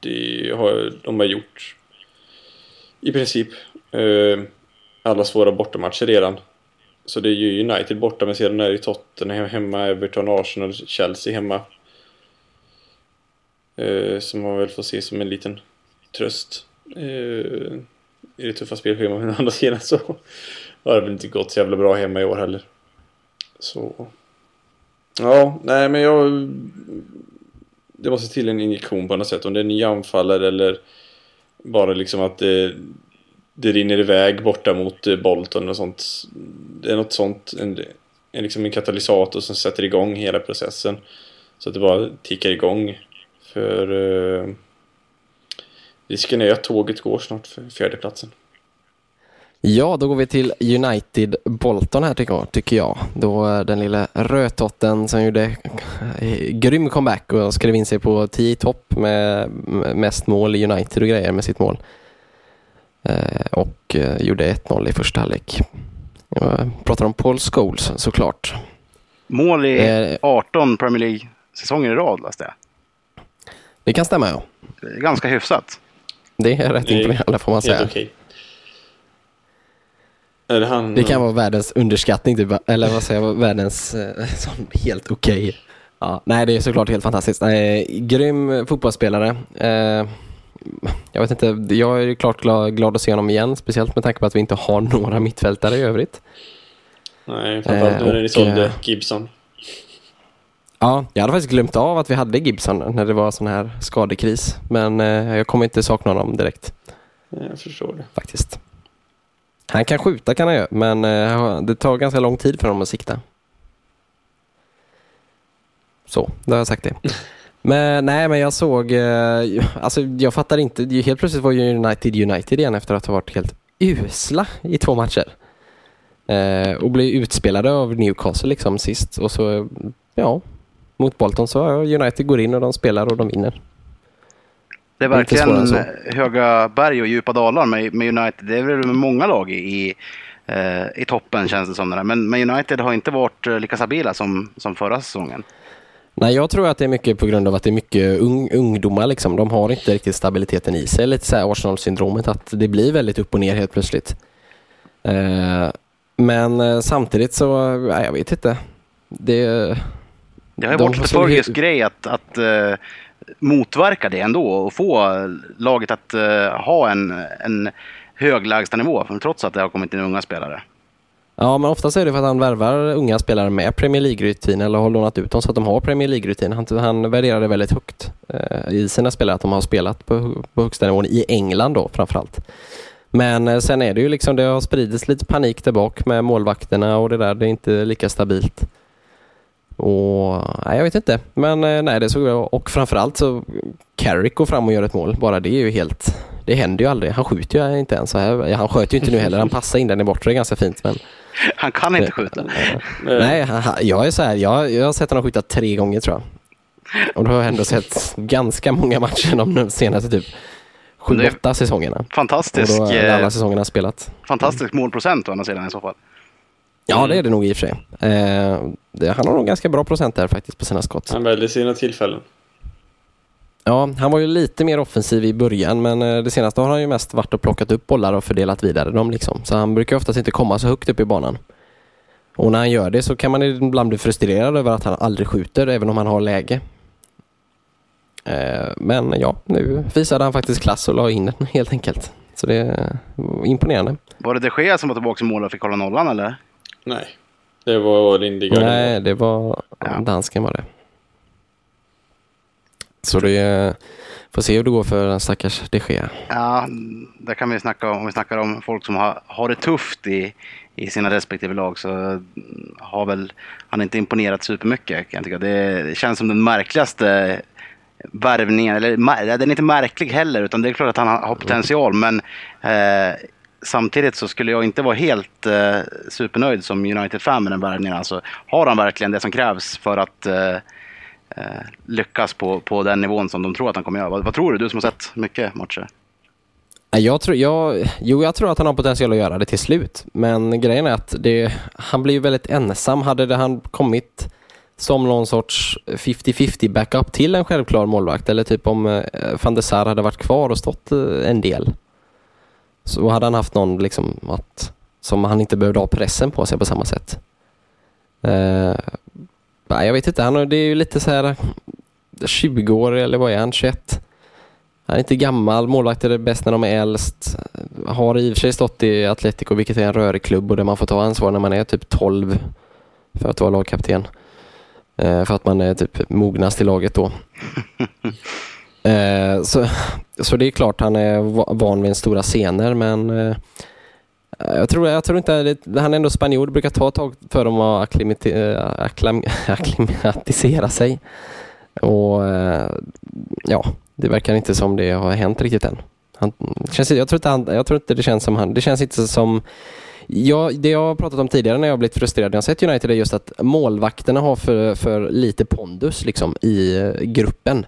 Speaker 3: de har, de har gjort i princip eh, alla svåra bortamatcher redan. Så det är ju United borta men sedan är det Tottenham hemma, Everton, Arsenal, Chelsea hemma. Eh, som man väl får se som en liten tröst. Eh, i det tuffa spelschemat men å andra sidan så har det väl inte gått så jävla bra hemma i år heller. Så... Ja, nej men jag... Det måste till en injektion på något sätt. Om det är en ny anfallare eller bara liksom att det, det rinner iväg borta mot eh, Bolton och sånt. Det är något sånt, en, en, liksom en katalysator som sätter igång hela processen. Så att det bara tickar igång. För eh, risken är att tåget går snart för fjärdeplatsen.
Speaker 1: Ja, då går vi till United Bolton här tycker jag. Tycker jag. Då den lilla rödtotten som gjorde eh, grym comeback och skrev in sig på 10 topp med mest mål i United och grejer med sitt mål. Eh, och eh, gjorde 1-0 i första halvlek. Jag pratar om Paul Scholes såklart.
Speaker 2: Mål i 18 Premier League-säsonger i rad läste jag.
Speaker 1: Det kan stämma ja.
Speaker 2: Ganska hyfsat.
Speaker 1: Det är rätt imponerande får man säga.
Speaker 3: Okay. Är det, han,
Speaker 1: det kan vara världens underskattning, typ, eller vad säger jag, världens eh, helt okej. Okay. Ja, nej, det är såklart helt fantastiskt. Nej, grym fotbollsspelare. Eh, jag vet inte, jag är klart glad, glad att se honom igen, speciellt med tanke på att vi inte har några mittfältare i övrigt.
Speaker 3: Nej, framförallt nu när ni sålde eh, Gibson.
Speaker 1: Ja, jag hade faktiskt glömt av att vi hade Gibson när det var sån här skadekris. Men eh, jag kommer inte sakna honom direkt.
Speaker 3: Jag förstår det.
Speaker 1: Faktiskt. Han kan skjuta kan han göra, men eh, det tar ganska lång tid för honom att sikta. Så, då har jag sagt det. Men nej, men jag såg, eh, alltså jag fattar inte, helt plötsligt var ju United United igen efter att ha varit helt usla i två matcher. Eh, och blev utspelade av Newcastle liksom sist och så, ja, mot Bolton så United går in och de spelar och de vinner.
Speaker 2: Det är verkligen höga berg och djupa dalar med, med United. Det är väl många lag i, eh, i toppen känns det som. Det men, men United har inte varit eh, lika stabila som, som förra säsongen.
Speaker 1: Nej, jag tror att det är mycket på grund av att det är mycket ung, ungdomar. Liksom. De har inte riktigt stabiliteten i sig. Lite så Arsenal-syndromet, att det blir väldigt upp och ner helt plötsligt. Eh, men eh, samtidigt så, nej, jag vet inte. Det,
Speaker 2: det har ju de varit Spurgers grej att, att uh, motverka det ändå och få laget att uh, ha en, en hög lägstanivå trots att det har kommit in unga spelare.
Speaker 1: Ja, men oftast är det för att han värvar unga spelare med Premier League-rutin eller har lånat ut dem så att de har Premier League-rutin. Han, han värderar det väldigt högt eh, i sina spelare att de har spelat på, på högsta nivån i England då framförallt. Men eh, sen är det ju liksom, det har spridits lite panik där bak med målvakterna och det där. Det är inte lika stabilt. Och nej, jag vet inte. Men eh, nej, det såg jag. Och framförallt så Carrick går fram och gör ett mål. Bara det är ju helt... Det händer ju aldrig. Han skjuter ju inte ens så här. Han sköt ju inte nu heller. Han passar in den i bortre ganska fint. Men
Speaker 2: Han kan inte skjuta.
Speaker 1: Nej, han- han- jag är så här, jag, jag har sett honom skjuta tre gånger tror jag. Och då har jag ändå sett ganska många matcher de senaste typ sju, åtta säsongerna.
Speaker 2: Fantastisk, eh,
Speaker 1: alla säsongerna spelat.
Speaker 2: fantastisk målprocent å andra sidan i så fall.
Speaker 1: Ja, det är det nog i och för sig. Eh, det, han har nog ganska bra procent där faktiskt på sina skott.
Speaker 3: Han väljer sina tillfällen.
Speaker 1: Ja, han var ju lite mer offensiv i början men eh, det senaste har han ju mest varit och plockat upp bollar och fördelat vidare dem liksom. Så han brukar oftast inte komma så högt upp i banan. Och när han gör det så kan man ibland bli frustrerad över att han aldrig skjuter även om han har läge. Eh, Men ja, nu visade han faktiskt klass och la in den helt enkelt. Så det är imponerande.
Speaker 2: Var det de Gea som var tillbaka som mål och fick hålla nollan eller?
Speaker 3: Nej. Det var Lindegaard.
Speaker 1: Nej, det var
Speaker 2: Ja.
Speaker 1: dansken var det. Så det får se hur det går för den stackars de Gea.
Speaker 2: Ja, där kan vi snacka om, om vi snackar om folk som har, har det tufft i, i sina respektive lag så har väl han inte imponerat supermycket kan jag tycka. Det, det känns som den märkligaste värvningen, eller den är inte märklig heller utan det är klart att han har har potential men eh, samtidigt så skulle jag inte vara helt eh, supernöjd som United-fan med den värvningen. Alltså, har han verkligen det som krävs för att eh, eh, lyckas på, på den nivån som de tror att han kommer göra? Vad, vad tror du? Du som har sett mycket matcher.
Speaker 1: Jag tror, jag, jo, jag tror att han har potential att göra det till slut. Men grejen är att det, han blir ju väldigt ensam. Hade det han kommit som någon sorts 50-50 backup till en självklar målvakt eller typ om eh, van der Sar hade varit kvar och stått eh, en del så hade han haft någon liksom att, som han inte behövde ha pressen på sig på samma sätt. Uh, nej, jag vet inte, han, det är ju lite så här 20 år eller vad är han, 21? Han är inte gammal, målvakter är bäst när de är äldst. Har i och för sig stått i Atletico, vilket är en rörig klubb och där man får ta ansvar när man är typ 12 för att vara lagkapten. Uh, för att man är typ mognast i laget då. eh, så, så det är klart han är van vid stora scener men eh, jag tror, jag tror inte, det, han är ändå spanjor, det brukar ta ett tag för dem att akklimati- eh, akklam, akklimatisera sig. Och eh, ja, det verkar inte som det har hänt riktigt än. Han, känns, jag, tror inte han, jag tror inte det känns som han, det känns inte som jag, det jag har pratat om tidigare när jag har blivit frustrerad när jag har sett United är just att målvakterna har för, för lite pondus liksom i eh, gruppen.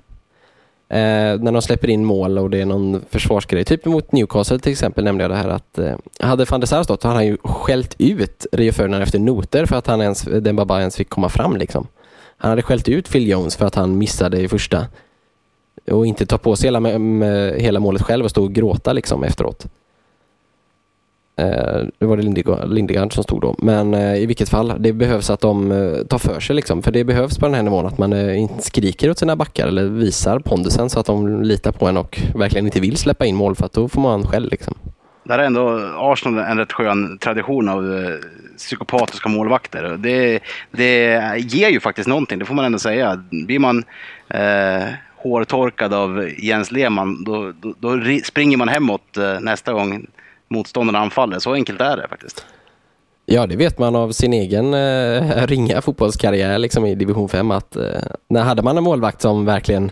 Speaker 1: Eh, när de släpper in mål och det är någon försvarsgrej. Typ mot Newcastle till exempel nämnde jag det här att eh, hade van der Sar stått så hade han ju skällt ut Rio Ferdinand efter noter för att han ens, den bara ens fick komma fram liksom. Han hade skällt ut Phil Jones för att han missade i första. Och inte ta på sig hela, med, med, hela målet själv och stå och gråta liksom efteråt. Eh, nu det var det Lindegaard, som stod då. Men eh, i vilket fall, det behövs att de eh, tar för sig liksom. För det behövs på den här nivån att man inte skriker åt sina backar eller visar pondusen så att de litar på en och verkligen inte vill släppa in mål för att då får man själv liksom.
Speaker 2: Där är ändå Arsenal en rätt skön tradition av psykopatiska målvakter. Det, det ger ju faktiskt någonting, det får man ändå säga. Blir man eh, hårtorkad av Jens Lehmann, då, då, då springer man hemåt nästa gång motståndarna anfaller. Så enkelt är det faktiskt.
Speaker 1: Ja, det vet man av sin egen eh, ringa fotbollskarriär liksom i division 5 att eh, när hade man en målvakt som verkligen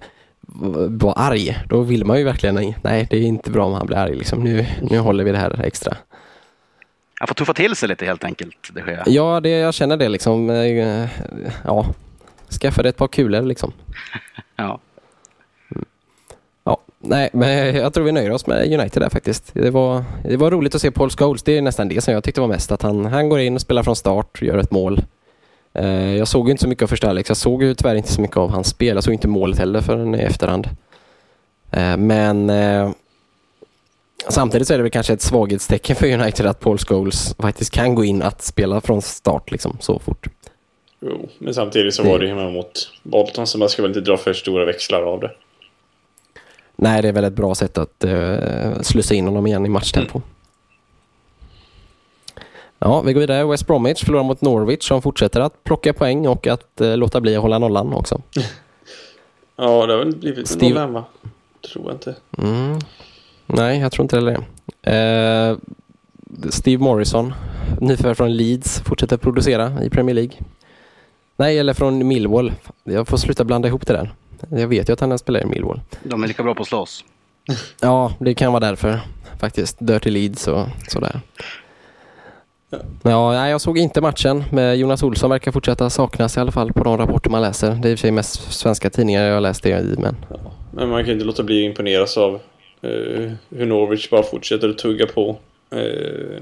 Speaker 1: var arg, då vill man ju verkligen, nej det är inte bra om han blir arg liksom. Nu, nu håller vi det här extra.
Speaker 2: Han får tuffa till sig lite helt enkelt. Det sker.
Speaker 1: Ja, det, jag känner det liksom. Eh, Ja, skaffa dig ett par kulor liksom.
Speaker 2: Ja.
Speaker 1: Nej, men jag tror vi nöjer oss med United där faktiskt. Det var, det var roligt att se Paul Scholes. Det är nästan det som jag tyckte var mest. Att han, han går in och spelar från start, gör ett mål. Eh, jag såg ju inte så mycket av första Alex. Jag såg ju tyvärr inte så mycket av hans spel. Jag såg inte målet heller förrän i efterhand. Eh, men eh, samtidigt så är det väl kanske ett svaghetstecken för United att Paul Scholes faktiskt kan gå in att spela från start liksom så fort.
Speaker 3: Jo, men samtidigt så var det hemma mot Bolton så man ska väl inte dra för stora växlar av det.
Speaker 1: Nej, det är väl ett bra sätt att uh, slussa in honom igen i matchtempo. Ja, vi går vidare. West Bromwich förlorar mot Norwich som fortsätter att plocka poäng och att uh, låta bli att hålla nollan också.
Speaker 3: Ja, det har väl blivit
Speaker 1: Steve-
Speaker 3: Steve... va? Tror jag inte.
Speaker 1: Mm. Nej, jag tror inte heller det. Eh, Steve Morrison, nyförvärv från Leeds, fortsätter producera i Premier League. Nej, eller från Millwall. Jag får sluta blanda ihop det där. Jag vet ju att han spelar i Millwall.
Speaker 2: De är lika bra på att slåss.
Speaker 1: Ja, det kan vara därför faktiskt. Dirty Leeds och sådär. Ja, nej, jag såg inte matchen. Men Jonas Olsson verkar fortsätta saknas i alla fall på de rapporter man läser. Det är i och för sig mest svenska tidningar jag läst det i. Men...
Speaker 3: Ja, men man kan inte låta bli att imponeras av uh, hur Norwich bara fortsätter att tugga på. Uh,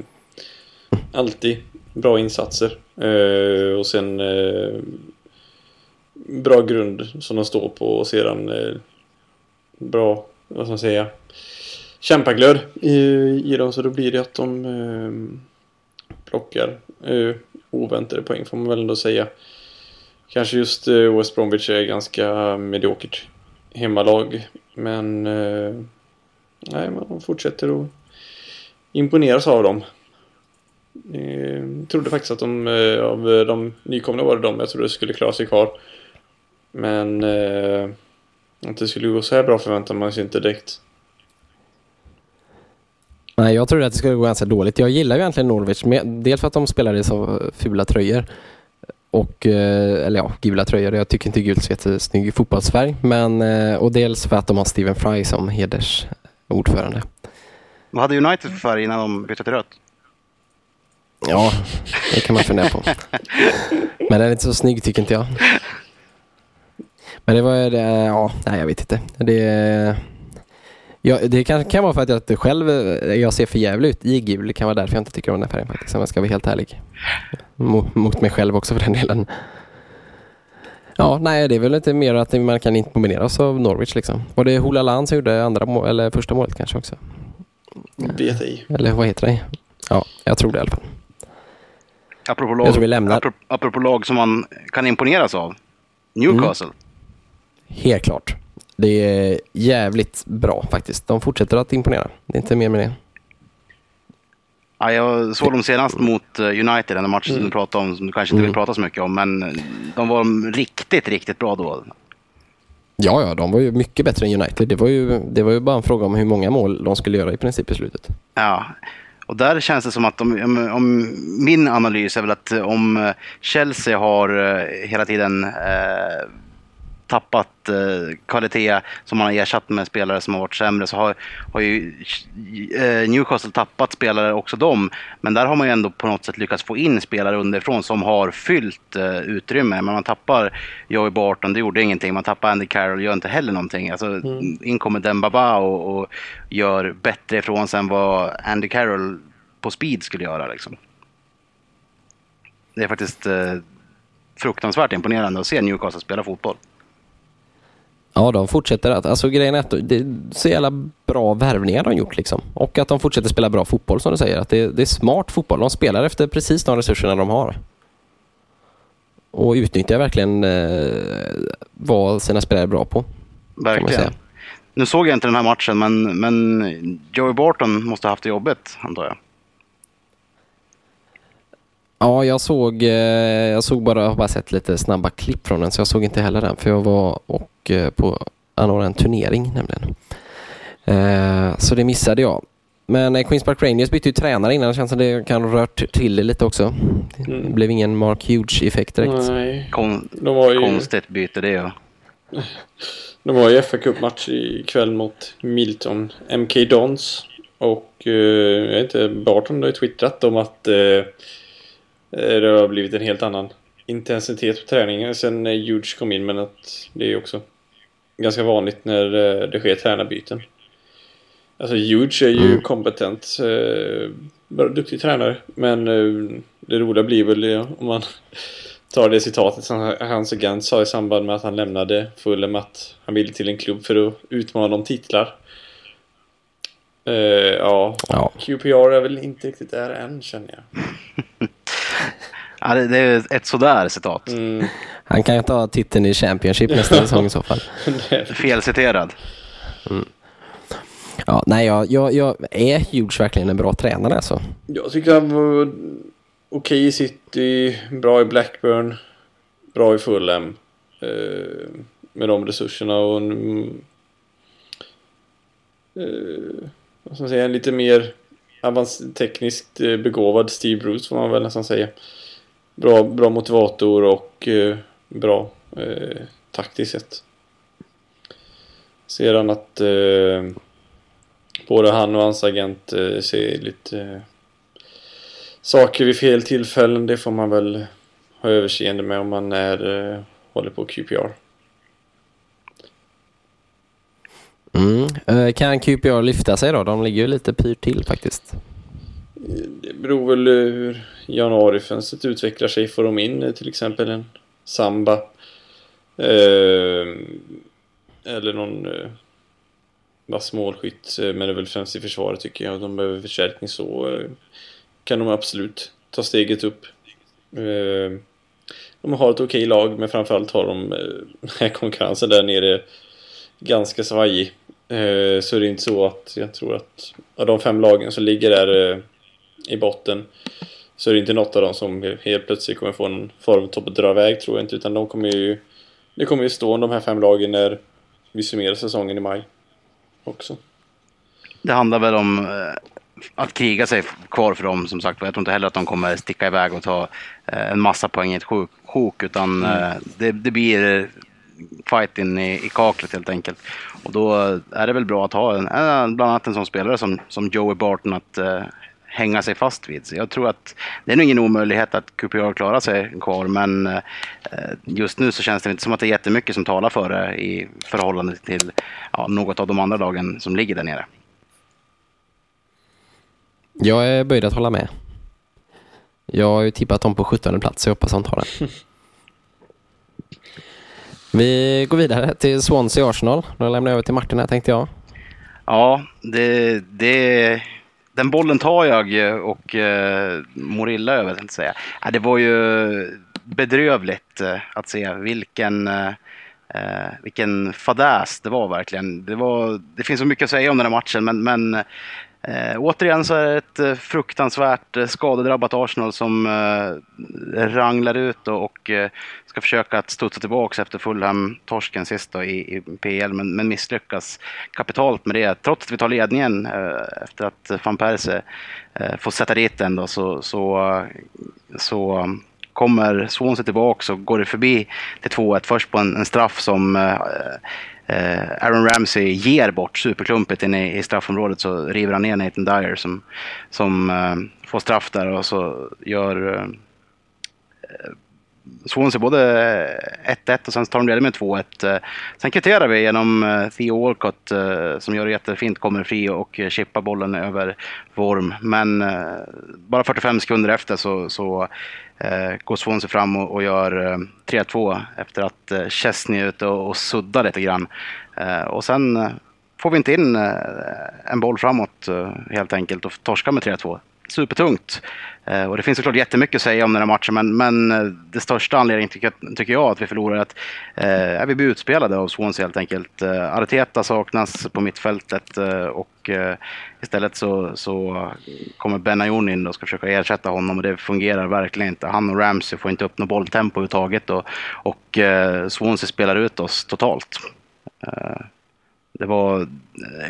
Speaker 3: alltid bra insatser. Uh, och sen bra grund som de står på och sedan eh, bra, vad ska man säga, kämpaglöd i, i dem. Så då blir det att de eh, plockar eh, oväntade poäng får man väl ändå säga. Kanske just eh, West Bromwich är ganska mediokert hemmalag. Men eh, nej, man fortsätter att imponeras av dem. Jag trodde faktiskt att de av de nykomna var det de jag trodde skulle klara sig kvar. Men att det skulle gå så här bra förväntar man sig inte direkt.
Speaker 1: Nej, jag trodde att det skulle gå ganska dåligt. Jag gillar ju egentligen Norwich, dels för att de spelar i så fula tröjor. Och, eh, eller ja, gula tröjor. Jag tycker inte gult är jättesnygg fotbollsfärg. Men, eh, och dels för att de har Stephen Fry som hedersordförande.
Speaker 2: Vad hade United för färg innan de bytte till rött?
Speaker 1: Ja, det kan man fundera på. Men den är inte så snygg tycker inte jag. Men det var det, ja, nej jag vet inte. Det Ja, det kan, kan vara för att jag själv jag ser för jävligt ut i gul. Det kan vara därför jag inte tycker om den färgen faktiskt. Om jag ska vara helt ärlig. Mot, mot mig själv också för den delen. Ja, nej det är väl inte mer att man kan imponeras av Norwich liksom. Var det Hula Land som gjorde andra mål, eller första målet kanske också?
Speaker 3: Vet ej.
Speaker 1: Eller vad heter det? Ja, jag tror det i alla fall.
Speaker 2: Apropå lag, vi lämnar. Apropå, apropå lag som man kan imponeras av. Newcastle. Mm.
Speaker 1: Helt klart. Det är jävligt bra faktiskt. De fortsätter att imponera. Det är inte mer med det.
Speaker 2: Ja, jag såg dem senast mot eh, United, den matchen mm. som du pratade om, som du kanske inte vill mm. prata så mycket om, men de var riktigt, riktigt bra då.
Speaker 1: Ja, ja, de var ju mycket bättre än United. Det var ju, det var ju bara en fråga om hur många mål de skulle göra i princip i slutet.
Speaker 2: Ja, och där känns det som att de, om, min analys är väl att om Chelsea har eh, hela tiden eh, tappat eh, kvalitet som man har ersatt med spelare som har varit sämre så har, har ju eh, Newcastle tappat spelare också de. Men där har man ju ändå på något sätt lyckats få in spelare underifrån som har fyllt eh, utrymme. Men man tappar Joey Barton, det gjorde ingenting. Man tappar Andy Carroll, gör inte heller någonting. Alltså, mm. In kommer Dembaba och, och gör bättre ifrån sig än vad Andy Carroll på speed skulle göra. Liksom. Det är faktiskt eh, fruktansvärt imponerande att se Newcastle spela fotboll.
Speaker 1: Ja, de fortsätter att, alltså grejen är att det är så jävla bra värvningar de gjort liksom. Och att de fortsätter spela bra fotboll som du säger. Att det, det är smart fotboll. De spelar efter precis de resurserna de har. Och utnyttjar verkligen eh, vad sina spelare är bra på.
Speaker 2: Verkligen. Nu såg jag inte den här matchen, men, men Joey Barton måste ha haft det jobbet, antar jag.
Speaker 1: Ja, jag såg, eh, jag såg bara, har bara sett lite snabba klipp från den så jag såg inte heller den för jag var och eh, på anordnade en turnering nämligen. Eh, så det missade jag. Men Queens Park Rangers bytte ju tränare innan. Det känns som det kan ha rört till det lite också. Det mm. blev ingen Mark Hughes-effekt direkt.
Speaker 2: Nej. Kon ju... Konstigt byte det ja.
Speaker 3: De var i fa Cup-match ikväll mot Milton MK Dons. Och eh, jag vet inte, Barton har ju twittrat om att Eh, det har blivit en helt annan intensitet på träningen sen när Huge kom in men att det är också ganska vanligt när eh, det sker tränarbyten. Alltså Huge är ju mm. kompetent, eh, duktig tränare men det roliga blir väl om man tar det citatet som hans agent sa i samband med att han lämnade Fulham att han ville till en klubb för att utmana om titlar. Uh, ja. ja, QPR är väl inte riktigt där än känner jag.
Speaker 2: Ja, det, det är ett sådär citat.
Speaker 1: Mm. Han kan ju ta titeln i Championship nästa säsong i så fall.
Speaker 2: Felciterad.
Speaker 1: Mm. Ja, nej, jag, jag, jag är Hughes verkligen en bra tränare alltså?
Speaker 3: Jag tycker han var okej okay i City, bra i Blackburn, bra i Fulham. Eh, med de resurserna och en, eh, vad ska man säga, en lite mer avans tekniskt eh, begåvad Steve Bruce får man väl nästan säga bra, bra motivator och eh, bra eh, taktiskt sett. Sedan att eh, både han och hans agent eh, ser lite eh, saker vid fel tillfällen. Det får man väl ha överseende med om man är, eh, håller på QPR.
Speaker 1: Mm. Eh, kan QPR lyfta sig då? De ligger ju lite pyrt till faktiskt.
Speaker 3: Det beror väl hur januarifönstret utvecklar sig. Får de in eh, till exempel en Samba. Eh, eller någon eh, vass målskytt. Eh, men det är väl främst i försvaret tycker jag. De behöver förstärkning så eh, kan de absolut ta steget upp. Eh, de har ett okej lag men framförallt har de eh, konkurrensen där nere ganska svajig. Eh, så det är inte så att jag tror att av de fem lagen som ligger där eh, i botten så är det inte något av dem som helt plötsligt kommer få en formtopp att dra iväg tror jag inte utan de kommer ju det kommer ju stå de här fem lagen när vi summerar säsongen i maj också.
Speaker 2: Det handlar väl om att kriga sig kvar för dem som sagt Jag tror inte heller att de kommer sticka iväg och ta en massa poäng i ett sjok utan mm. det, det blir fight in i, i kaklet helt enkelt. Och då är det väl bra att ha en, bland annat en sån spelare som, som Joey Barton att hänga sig fast vid. Så jag tror att det är nog ingen omöjlighet att QPR klarar sig kvar, men uh, just nu så känns det inte som att det är jättemycket som talar för det i förhållande till ja, något av de andra lagen som ligger där nere.
Speaker 1: Jag är böjd att hålla med. Jag har ju tippat dem på 17 plats, så jag hoppas han tar den. Vi går vidare till Swansea Arsenal. Då lämnar jag över till Martin här tänkte jag.
Speaker 2: Ja, det, det, den bollen tar jag eh, och eh, mår illa över, tänkte jag säga. Ja, det var ju bedrövligt eh, att se vilken, eh, eh, vilken fadäs det var verkligen. Det, var, det finns så mycket att säga om den här matchen, men, men Eh, återigen så är det ett eh, fruktansvärt eh, skadedrabbat Arsenal som eh, ranglar ut och, och eh, ska försöka att studsa tillbaka efter Fulham-torsken sist då, i, i PL men, men, misslyckas kapitalt med det. Trots att vi tar ledningen eh, efter att van Persie eh, får sätta dit den då, så, så, eh, så kommer Swansea tillbaka och går det förbi till 2-1 först på en, en straff som eh, eh Aaron Ramsey ger bort superklumpet inne i straffområdet så river han ner Nathan Dyer som, som eh, får straff där och så gör eh, eh Swansea både 1-1 och sen tar de ledningen med 2-1. Eh, sen kvitterar vi genom eh, Theo Walcott eh, som gör det jättefint, kommer fri och chippar bollen över Worm. Men eh, bara 45 sekunder efter så, så Eh, går Swansea fram och, gör eh, 3-2 efter att eh, Chesney är ute och, suddar lite grann. Och sen får vi inte in en boll framåt helt enkelt och torskar med 3-2 supertungt. Eh, och det finns såklart jättemycket att säga om den här matchen, men, men eh, det största anledningen tycker, tycker jag att vi förlorar är att eh, vi blir utspelade av Swansea helt enkelt. Eh, Arteta saknas på mittfältet eh, och eh, istället så, så kommer Benayoun in och ska försöka ersätta honom och det fungerar verkligen inte. Han och Ramsey får inte upp något bolltempo överhuvudtaget och, och eh, Swansea spelar ut oss totalt. Eh, det var eh,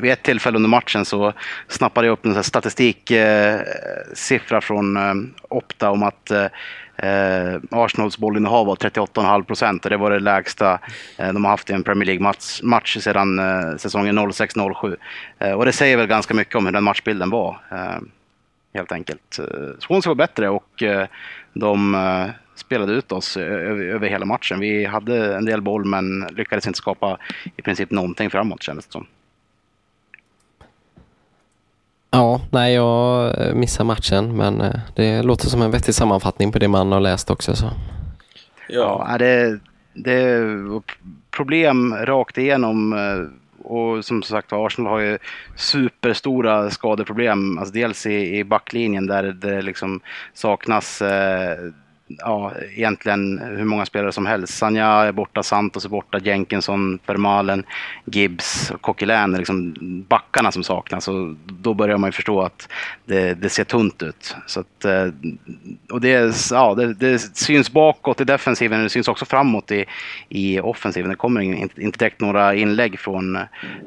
Speaker 2: vid ett tillfälle under matchen så snappade jag upp en statistiksiffra eh, från eh, Opta om att Eh, eh Arsenals bollinnehav var 38,5 procent och det var det lägsta eh, de har haft i en Premier League-match match sedan eh, säsongen 06-07. Eh, och det säger väl ganska mycket om hur den matchbilden var. helt enkelt. Swansea var bättre och de spelade ut oss över, över hela matchen. Vi hade en del boll men lyckades inte skapa i princip någonting framåt kändes det som.
Speaker 1: Ja, nej jag missar matchen men eh, det låter som en vettig sammanfattning på det man har läst också. Så.
Speaker 2: Ja, det, det är problem rakt igenom eh, och som sagt Arsenal har ju superstora skadeproblem. Alltså dels i, i backlinjen där det liksom saknas eh, ja, egentligen hur många spelare som helst. Sanja är borta, Santos är borta, Jenkinson, Vermalen, Gibbs och Coquelin är liksom backarna som saknas. Och då börjar man ju förstå att det, det ser tunt ut. Så att, eh, och det, ja, det, det, syns bakåt i defensiven, det syns också framåt i, i offensiven. Det kommer inte, inte direkt några inlägg från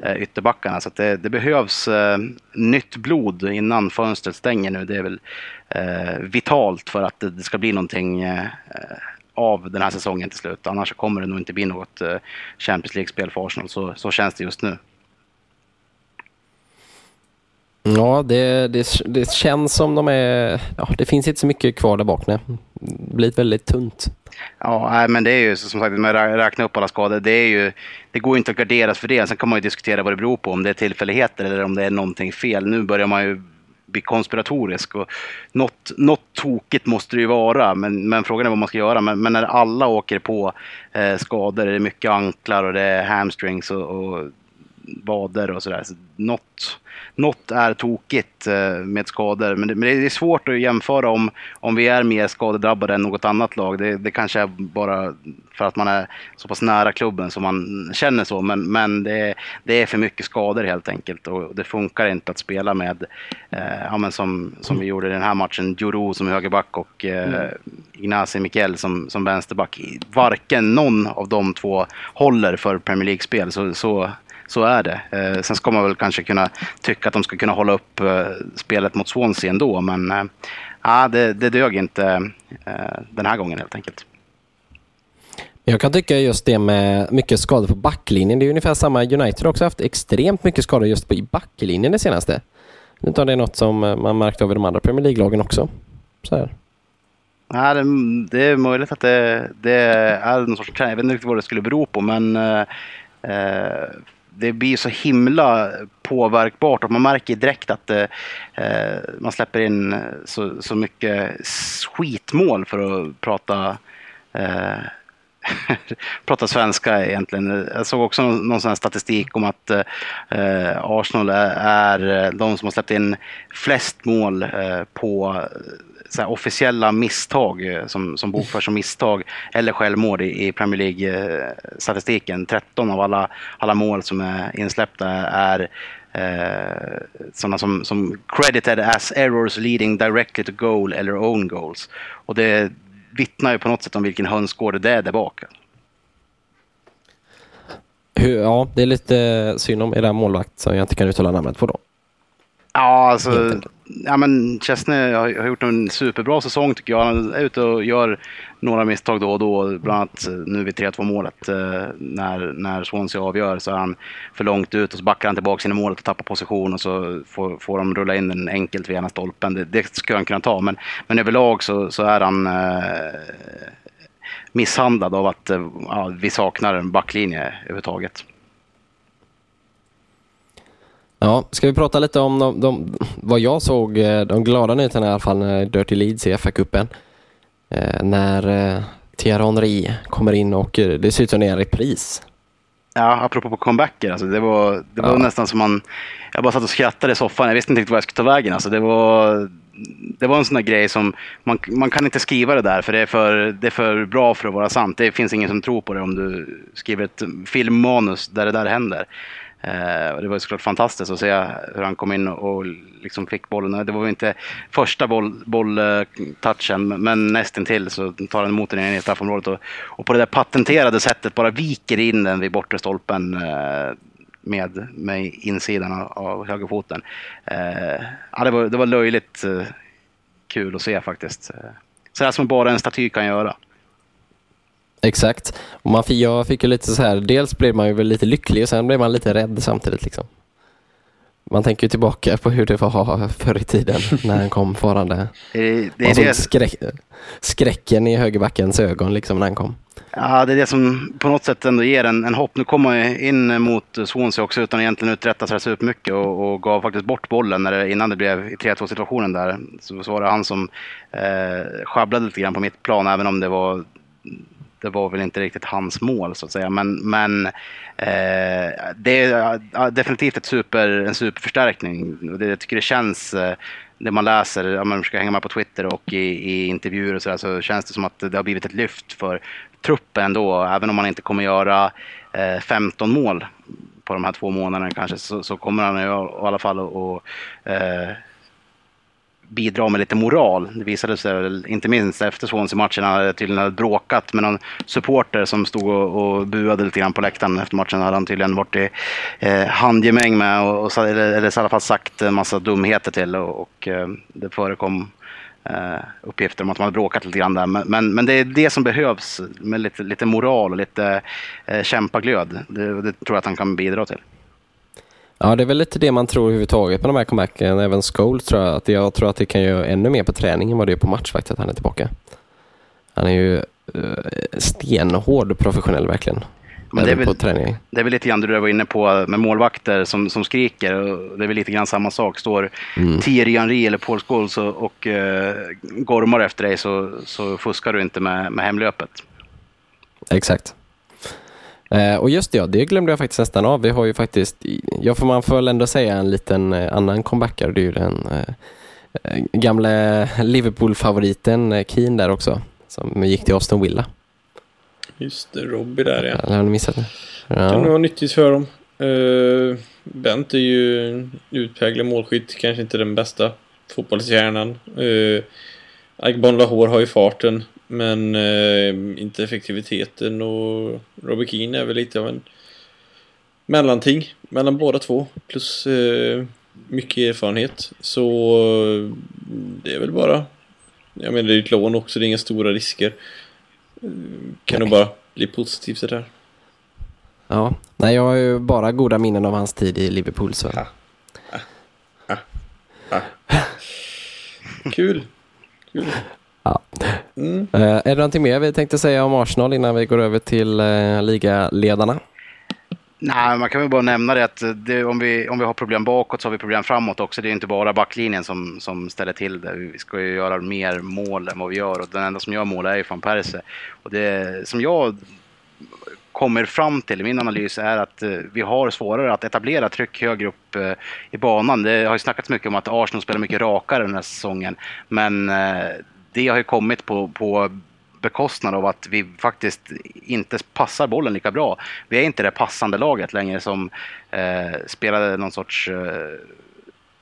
Speaker 2: eh, ytterbackarna. Så det, det, behövs eh, nytt blod innan fönstret stänger nu. Det är väl vitalt för att det ska bli någonting eh, av den här säsongen till slut. Annars kommer det nog inte bli något eh, Champions League-spel för Arsenal. Så, så känns det just nu.
Speaker 1: Ja, det, det, det känns som de är... Ja, det finns inte så mycket kvar där bak. Nej. Det blir väldigt tunt.
Speaker 2: Ja, men det är ju som sagt, med räkna upp alla skador, det, är ju, det går inte att garderas för det. Sen kan man ju diskutera vad det beror på, om det är tillfälligheter eller om det är någonting fel. Nu börjar man ju bli konspiratorisk. Och något, något tokigt måste det ju vara, men, men frågan är vad man ska göra. Men, men när alla åker på eh, skador, det är mycket anklar och det är hamstrings och, och vader och sådär. Så något, något är tokigt eh, med skador. Men det, men det är svårt att jämföra om, om vi är mer skadedrabbade än något annat lag. Det, det kanske är bara för att man är så pass nära klubben som man känner så. Men, men det, det är för mycket skador helt enkelt. Och det funkar inte att spela med, eh, ja, men som, som vi gjorde i den här matchen, Juro som högerback och eh, mm. Ignacy Mikael som, som vänsterback. Varken någon av de två håller för Premier League-spel. Så, så så är det. Eh, sen ska man väl kanske kunna tycka att de ska kunna hålla upp eh, spelet mot Swansea ändå, men eh, det, det dög inte eh, den här gången helt enkelt.
Speaker 1: Jag kan tycka just det med mycket skador på backlinjen. Det är ungefär samma. United har också haft extremt mycket skador just på i backlinjen det senaste. Utan det är något som eh, man märkt av i de andra Premier League-lagen också. Så här.
Speaker 2: Ja, det, det, är möjligt att det, det är någon sorts... Jag vet inte riktigt vad det skulle bero på, men eh, eh det blir så himla påverkbart och man märker direkt att eh, eh, man släpper in eh, så, så mycket skitmål för att prata eh, prata svenska egentligen. Jag såg också någon, någon sån statistik om att eh, Arsenal är, är, de som har släppt in flest mål eh, på så officiella misstag eh, som, som bokförs som misstag eller självmål i, i Premier League-statistiken. 13 av alla, alla mål som är insläppta är eh, sådana som, som credited as errors leading directly to goal eller own goals. Och det vittnar ju på något sätt om vilken hönsgård det är där bak.
Speaker 1: Ja, det är lite synd om era målvakt som jag inte kan uttala namnet på då.
Speaker 2: Ja, alltså, ja, men Chesney har, har, gjort en superbra säsong tycker jag. Han är ute och gör några misstag då och då. Bland annat eh, nu vid 3-2 målet. Eh, när, när Swansea avgör så är han för långt ut och så backar han tillbaka in i målet och tappar position och så får, får de rulla in den enkelt via stolpen. Det, det skulle han kunna ta. Men, men överlag så, så är han eh, misshandlad av att eh, ja, vi saknar en backlinje överhuvudtaget.
Speaker 1: Ja, ska vi prata lite om de, de, vad jag såg, eh, de glada nyheterna i alla fall när Dirty Leeds i FA-cupen. Eh, när eh, Thierry Henry kommer in och eh, det ser ut som det är en repris.
Speaker 2: Ja, apropå på comebacker, alltså det var, det var ja. nästan som man... Jag bara satt och skrattade i soffan, jag visste inte riktigt vad jag skulle ta vägen. Alltså det, var, det var en sån där grej som, man, man kan inte skriva det där för det, är för det är för bra för att vara sant. Det finns ingen som tror på det om du skriver ett filmmanus där det där händer. Eh, det var såklart fantastiskt att se hur han kom in och liksom fick bollen. Det var inte första bolltouchen, boll men nästintill så tar han emot den i straffområdet och, och, på det där patenterade sättet bara viker in den vid bortre stolpen eh, med, med insidan av, högerfoten. Eh, ja, det, var, det var löjligt eh, kul att se faktiskt. Sådär så där som bara en staty kan göra.
Speaker 1: Exakt. Man, jag fick ju lite så här, dels blev man ju väl lite lycklig och sen blev man lite rädd samtidigt. Liksom. Man tänker ju tillbaka på hur det var förr i tiden när han kom farande. Det, det, det skräck, skräcken i högerbackens ögon liksom när han kom.
Speaker 2: Ja, det är det som på något sätt ändå ger en, en hopp. Nu kom han in mot Swansea också utan egentligen uträtta så supermycket och, och gav faktiskt bort bollen när det, innan det blev i 3-2 situationen där. Så, så var det han som eh, sjabblade lite grann på mitt plan även om det var det var väl inte riktigt hans mål så att säga. Men, men eh, det är definitivt ett super, en superförstärkning. Det, jag tycker det känns, eh, det man läser, om man ska hänga med på Twitter och i, i intervjuer och så, där, så känns det som att det har blivit ett lyft för truppen ändå. Även om man inte kommer göra eh, 15 mål på de här två månaderna kanske så, så kommer han i alla fall att eh, bidra med lite moral. Det visade sig väl, inte minst efter Swansea-matchen, han hade tydligen hade bråkat med någon supporter som stod och, och buade lite grann på läktaren efter matchen. hade han tydligen varit i eh, handgemäng med och, och eller, eller i alla fall sagt en massa dumheter till och, och eh, det förekom eh, uppgifter om att man hade bråkat lite grann där. Men, men, men, det är det som behövs med lite, lite moral och lite eh, kämpaglöd. Det, det tror jag att han kan bidra till.
Speaker 1: Ja, det är väl lite det man tror överhuvudtaget med de här comebacken. Även Scholes tror jag att jag tror att det kan göra ännu mer på träning än vad det är på match faktiskt, att han är tillbaka. Han är ju uh, stenhård professionell verkligen.
Speaker 2: Men det, är väl, på träning. det är väl lite grann det du var inne på med målvakter som, som skriker. Och det är väl lite grann samma sak. Står mm. Thierry Henry eller Paul Scholes och, och uh, gormar efter dig så, så fuskar du inte med, med hemlöpet.
Speaker 1: Exakt. Eh, och just det, ja, det glömde jag faktiskt nästan av. Vi har ju faktiskt, ja, får man får väl ändå säga en liten eh, annan comebackare. Det är ju den eh, eh gamla Liverpool-favoriten eh, Keen där också, som gick till Aston Villa.
Speaker 3: Just det, Robbie där ja.
Speaker 1: Eller har ni missat det?
Speaker 3: Ja. Kan nog vara nyttigt för dem. Uh, Bent är ju utpräglad målskytt, kanske inte den bästa fotbollshjärnan. Uh, Ike Bon Lahore har ju farten, men uh, inte effektiviteten och Robbie Keane är väl lite av en mellanting mellan båda två. Plus uh, mycket erfarenhet. Så uh, det är väl bara... Jag menar det är ett lån också, det är inga stora risker. Kan nog bara bli positivt det där.
Speaker 1: Ja, nej jag har ju bara goda minnen av hans tid i Liverpool så. Ha. Ha.
Speaker 3: Ha. Kul. Kul.
Speaker 1: Ja. Mm. Uh, är det någonting mer vi tänkte säga om Arsenal innan vi går över till uh, ligaledarna?
Speaker 2: Nej, man kan väl bara nämna det att det, om, vi, om vi har problem bakåt så har vi problem framåt också. Det är inte bara backlinjen som, som ställer till det. Vi ska ju göra mer mål än vad vi gör och den enda som gör mål är ju van Persie. Och det som jag kommer fram till i min analys är att eh, vi har svårare att etablera tryck högre upp eh, i banan. Det har ju snackats mycket om att Arsenal spelar mycket rakare den här säsongen, men eh, det har ju kommit på, på bekostnad av att vi faktiskt inte passar bollen lika bra. Vi är inte det passande laget längre som eh, spelade någon sorts eh,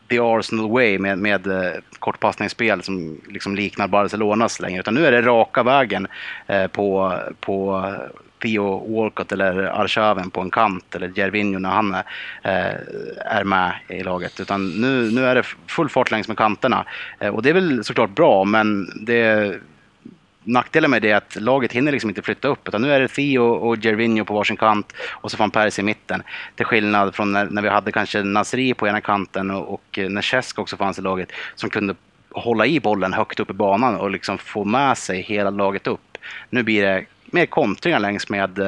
Speaker 2: the Arsenal way med, med eh, kortpassningsspel som liksom liknar Barcelonas längre. Utan nu är det raka vägen eh, på, på Theo Walcott eller Arshaven på en kant eller Gervinho när han eh, är med i laget. Utan nu, nu är det full fart längs med kanterna. Eh, och det är väl såklart bra men det nackdelen med det är att laget hinner liksom inte flytta upp. Utan nu är det Theo och Gervinho på varsin kant och så van Persie i mitten. Till skillnad från när, när vi hade kanske Nasri på ena kanten och, och när Cesc också fanns i laget som kunde hålla i bollen högt upp i banan och liksom få med sig hela laget upp. Nu blir det mer kontringar längs med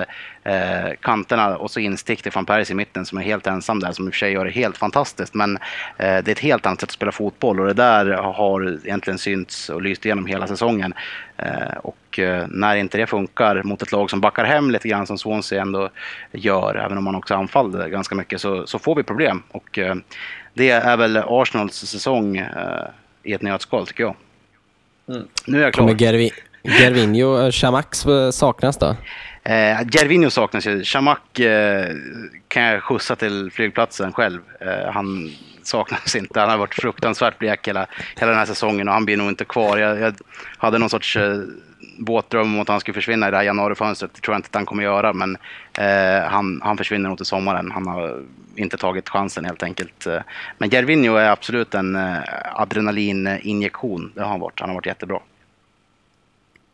Speaker 2: eh, kanterna och så instick till van Persie i mitten som är helt ensam där, som i och för sig gör det helt fantastiskt. Men eh, det är ett helt annat sätt att spela fotboll och det där har egentligen synts och lyst igenom hela säsongen. Eh, och eh, när inte det funkar mot ett lag som backar hem lite grann som Swansea ändå gör, även om man också anfaller ganska mycket, så, så får vi problem. Och eh, det är väl Arsenals säsong eh, i ett nötskal tycker jag.
Speaker 1: Mm. Nu är jag klar. Kommer Gervi, Gervinho, och Chamax eh, saknas då?
Speaker 2: Eh, Gervinho saknas ju. Chamak eh, kan jag skjutsa till flygplatsen själv. Eh, han saknas inte. Han har varit fruktansvärt blek hela, hela den här säsongen och han blir nog inte kvar. Jag, jag hade någon sorts eh, båtdröm om att han skulle försvinna i det här januarifönstret. Det tror jag inte att han kommer göra, men eh, han, han försvinner nog till sommaren. Han har inte tagit chansen helt enkelt. Eh, men Gervinho är absolut en eh, adrenalininjektion. Det har han varit. Han har varit jättebra.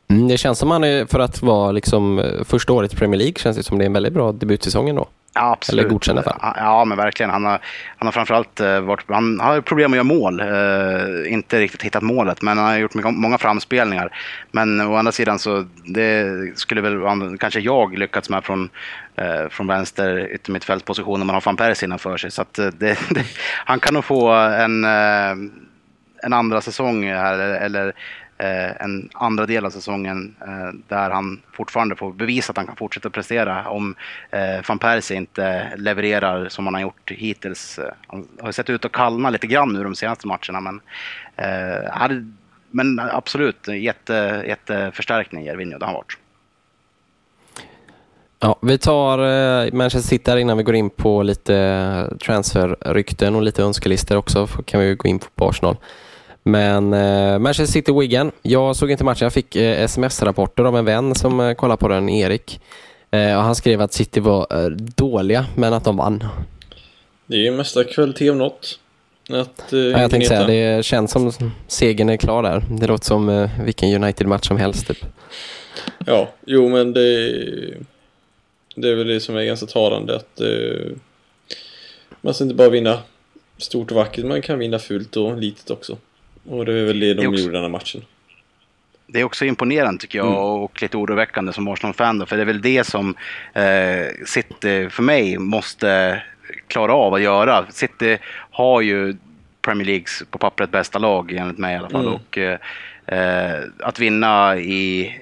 Speaker 1: Mm, det känns som han är, för att vara liksom eh, första året i Premier League, känns det som det är en väldigt bra debutsäsong ändå.
Speaker 2: Ja, absolut.
Speaker 1: Eller godkänd
Speaker 2: i Ja, men verkligen. Han har, han har framförallt uh, varit, han har problem att göra mål. Uh, inte riktigt hittat målet, men han har gjort många framspelningar. Men å andra sidan så det skulle väl kanske jag lyckats med från, uh, från vänster yttermittfältposition när man har van Persie innanför sig. Så att, det, det, han kan nog få en, en andra säsong här, eller, eller Eh, Eh, en andra del av säsongen eh, där han fortfarande får bevisa att han kan fortsätta prestera om eh, van Persie inte levererar som han har gjort hittills. Eh, han har sett ut att kallna lite grann nu de senaste matcherna men, eh, hade, men absolut jätte, jätteförstärkning Jervinho, det har han varit.
Speaker 1: Ja, vi tar Manchester City här innan vi går in på lite transferrykten och lite önskelistor också. Kan vi gå in på Arsenal. Men eh, Manchester City-Wigan, jag såg inte matchen. Jag fick eh, sms-rapporter av en vän som eh, kollade på den, Erik. Eh, och han skrev att City var eh, dåliga, men att de vann.
Speaker 3: Det är ju mesta kvalitet om något.
Speaker 1: Att, eh, ja, jag tänkte säga, det känns som segern är klar där. Det låter som eh, vilken United-match som helst. Typ.
Speaker 3: Ja, jo men det, det är väl det som är ganska talande att Man ska inte bara vinna stort och vackert, man kan vinna fult och litet också. Och det är väl det de
Speaker 2: Det också-
Speaker 3: gjorde den här matchen.
Speaker 2: Det är också imponerande tycker jag
Speaker 3: Mm.
Speaker 2: och lite oroväckande som Arsenal-fan. För det är väl det som eh, City för mig måste klara av att göra. City har ju Premier Leagues på pappret bästa lag enligt mig i alla fall.
Speaker 3: Mm.
Speaker 2: Och, eh, eh, att vinna i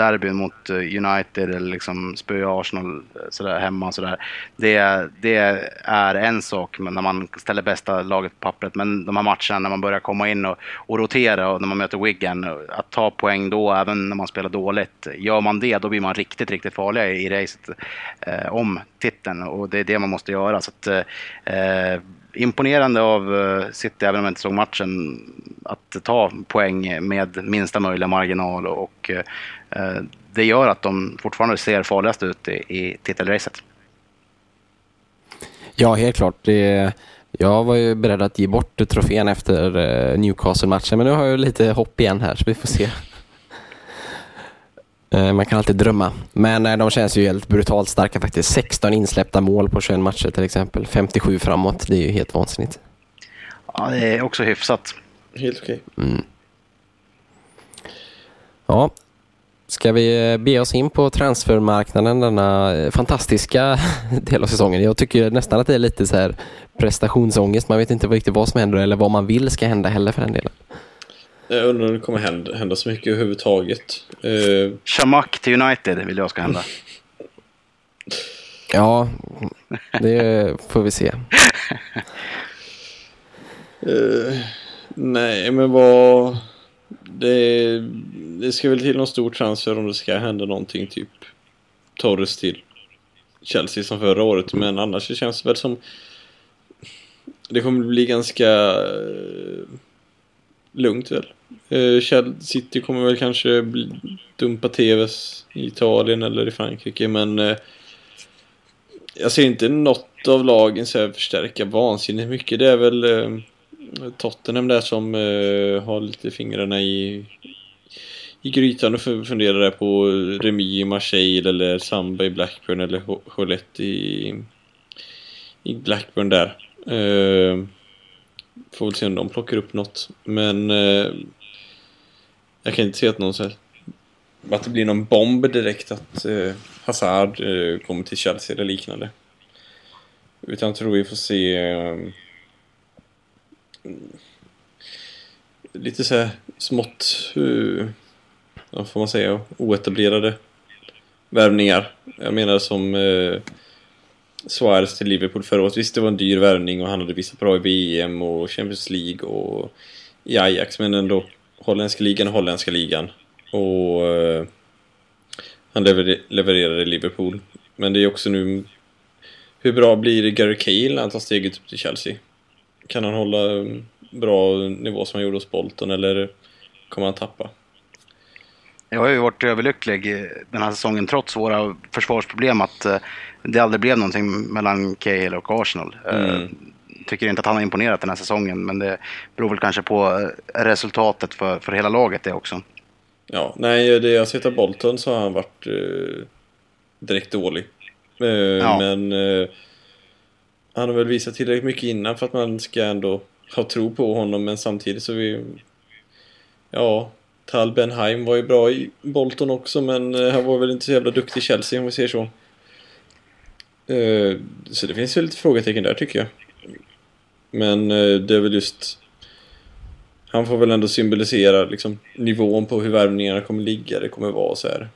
Speaker 2: derbyn mot eh, United eller liksom spöa Arsenal eh, sådär, hemma. Sådär. Det, det är en sak när man ställer bästa laget på pappret. Men de här matcherna när man börjar komma in och, och rotera och när man möter Wigan, eh, att ta poäng då även när man spelar dåligt. Gör man det då blir man riktigt, riktigt farliga i racet eh, om titeln och det är det man måste göra. Så att, eh, eh imponerande av eh, City, även om jag inte såg matchen, att ta poäng med minsta möjliga marginal och eh, det gör att de fortfarande ser farligast ut i, i titelracet.
Speaker 1: Ja, helt klart. Det, jag var ju beredd att ge bort trofén efter eh, Newcastle-matchen, men nu har jag lite hopp igen här, så vi får se. Eh, Man kan alltid drömma. Men eh, de känns ju helt brutalt starka faktiskt. 16 insläppta mål på 21 matcher till exempel. 57 framåt. Det är ju helt vansinnigt.
Speaker 2: Ja, det är också hyfsat.
Speaker 3: Helt okej.
Speaker 1: Ja, ska vi eh, be oss in på transfermarknaden denna fantastiska del av säsongen? Jag tycker nästan att det är lite så här prestationsångest. Man vet inte riktigt vad som händer eller vad man vill ska hända heller för den delen.
Speaker 3: Jag undrar om det kommer hända, hända så mycket överhuvudtaget. Uh,
Speaker 2: Shamak till United vill jag ska hända.
Speaker 1: Ja, det får vi se.
Speaker 3: eh, nej, men vad... Det, det ska väl till någon stor transfer om det ska hända någonting, typ Torres till Chelsea som förra året. Men annars så känns det väl som... Det kommer bli ganska eh, lugnt väl. Eh, Chelsea City kommer väl kanske bli, dumpa TVs i Italien eller i Frankrike, men eh, jag ser inte något av lagen så här förstärka vansinnigt mycket. Det är väl eh, Tottenham där som eh, har lite fingrarna i, i grytan och funderar där på eh, Remi i Marseille eller Samba i Blackburn eller Jolette i, i Blackburn där. Eh, får väl se om de plockar upp något. Men eh, jag kan inte se att någon så här, att det blir någon bomb direkt att eh, Hazard eh, kommer till Chelsea eller liknande. Utan jag tror vi får se eh, lite så här smått, uh, vad får man säga, oetablerade värvningar. Jag menar som eh, Suarez till Liverpool förra året. Visst, det var en dyr värvning och han hade visat bra i VM och Champions League och i Ajax, men ändå holländska ligan och holländska ligan. Och eh, han lever- levererade i Liverpool. Men det är också nu... Hur bra blir Gary Cahill när han tar steget upp till Chelsea? Kan han hålla bra nivå som han gjorde hos Bolton eller kommer han tappa?
Speaker 2: Jag har ju varit överlycklig den här säsongen trots våra försvarsproblem att eh, det aldrig blev någonting mellan Cahill och Arsenal. Eh,
Speaker 3: Mm.
Speaker 2: Tycker inte att han har imponerat den här säsongen men det beror väl kanske på eh, resultatet för, för hela laget det också.
Speaker 3: Ja, nej, det jag sett av Bolton så har han varit eh, direkt dålig. Eh, Men eh, han har väl visat tillräckligt mycket innan för att man ska ändå ha tro på honom, men samtidigt så vi... Ja, Tal Benheim var ju bra i Bolton också, men eh, han var väl inte så jävla duktig i Chelsea om vi säger så. Eh, så det finns väl lite frågetecken där tycker jag. Men eh, det är väl just han får väl ändå symbolisera liksom, nivån på hur värvningarna kommer ligga. Det kommer vara så här.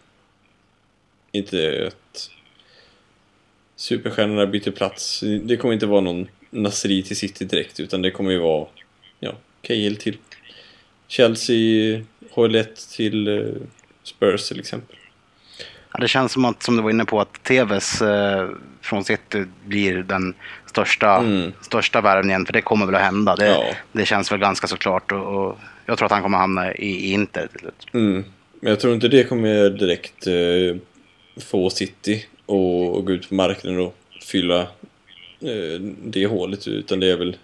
Speaker 3: Inte att superstjärnorna byter plats. Det kommer inte vara någon Nasri till City direkt utan det kommer ju vara ja, Cahill till Chelsea, Hoylett till eh, Spurs till exempel.
Speaker 2: Ja, det känns som att, som du var inne på, att TVs eh, från City blir den största,
Speaker 3: Mm.
Speaker 2: största värvningen, för det kommer väl att hända. Det,
Speaker 3: Ja.
Speaker 2: det känns väl ganska så klart och, och jag tror att han kommer hamna i, i Inter till slut.
Speaker 3: Mm. Men jag tror inte det kommer direkt eh, få City och, och gå ut på marknaden och fylla eh, det hålet utan det är väl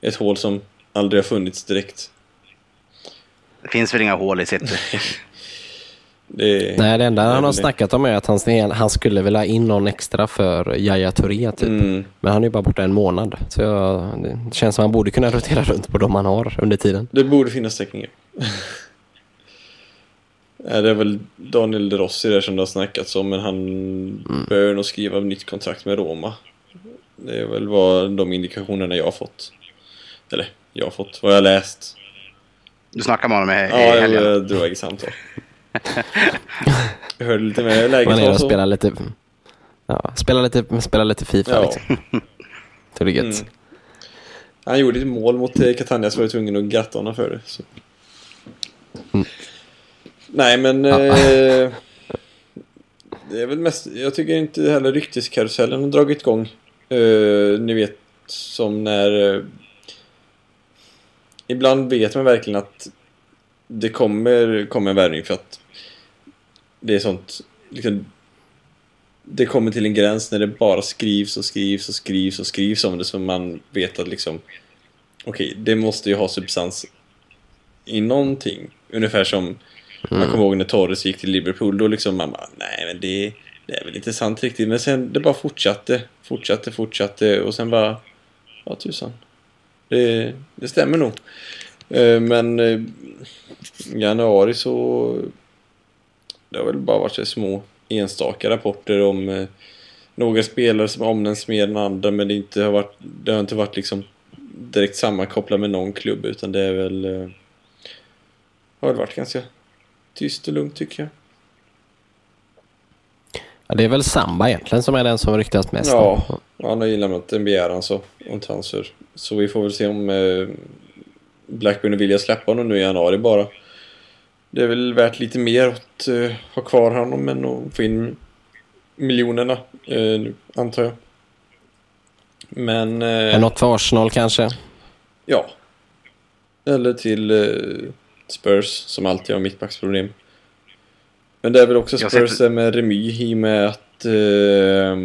Speaker 3: ett hål som aldrig har funnits direkt.
Speaker 2: Det finns väl inga hål i City.
Speaker 3: Det,
Speaker 1: Nej, det enda han har snackat om är att han, han skulle vilja ha in någon extra för Yahya Touré typ.
Speaker 3: Mm.
Speaker 1: Men han är ju bara borta en månad. Så jag, det känns som att han borde kunna rotera runt på de han har under tiden.
Speaker 3: Det borde finnas täckning. Ja, det är väl Daniel De Rossi där som det har snackats om, men han bör nog skriva nytt kontrakt med Roma. Det är väl vad de indikationerna jag har fått. Eller, jag har fått, vad jag har läst.
Speaker 2: Du snackade med honom i,
Speaker 3: Ja,
Speaker 2: i
Speaker 3: jag,
Speaker 2: helgen.
Speaker 3: jag drog ett samtal. Jag hörde lite mer läget
Speaker 1: Man är och spelar lite, ja, spelar lite, spelar lite Fifa
Speaker 3: Ja.
Speaker 1: liksom. Det är gött.
Speaker 3: Mm. Han gjorde ett mål mot eh, Catania så var jag tvungen att gratta honom för det. Så.
Speaker 1: Mm.
Speaker 3: Nej men...
Speaker 1: Ja.
Speaker 3: Eh, det är väl mest... Jag tycker inte heller rykteskarusellen har dragit igång. Eh, ni vet som när... Eh, ibland vet man verkligen att det kommer, kommer en värvning för att det är sånt... Liksom, det kommer till en gräns när det bara skrivs och skrivs och skrivs och skrivs om det så man vet att liksom okej, det måste ju ha substans i någonting. Ungefär som man kommer ihåg när Torres gick till Liverpool, då liksom man bara, nej men det, det är väl inte sant riktigt. Men sen det bara fortsatte, fortsatte, fortsatte och sen bara, ja tusan. Det, det stämmer nog. Eh, Men eh, i januari så det har väl bara varit så små enstaka rapporter om eh, några spelare som omnämns mer än andra men det, inte har varit, det har inte varit liksom direkt sammankopplat med någon klubb utan det är väl eh, har väl varit ganska tyst och lugnt tycker jag.
Speaker 1: Ja, det är väl Samba egentligen som är den som ryktas mest.
Speaker 3: Ja, han har ju lämnat en begäran så om transfer. Så vi får väl se om eh, Blackburn vill släppa honom nu i januari bara. Det är väl värt lite mer att eh, ha kvar honom än att få in miljonerna, nu, antar jag. Men...
Speaker 1: Är något för Arsenal kanske?
Speaker 3: Ja. Eller till eh, Spurs som alltid har mittbacksproblem. Men det är väl också Spurs
Speaker 2: sitter-
Speaker 3: med Remy i och med att eh,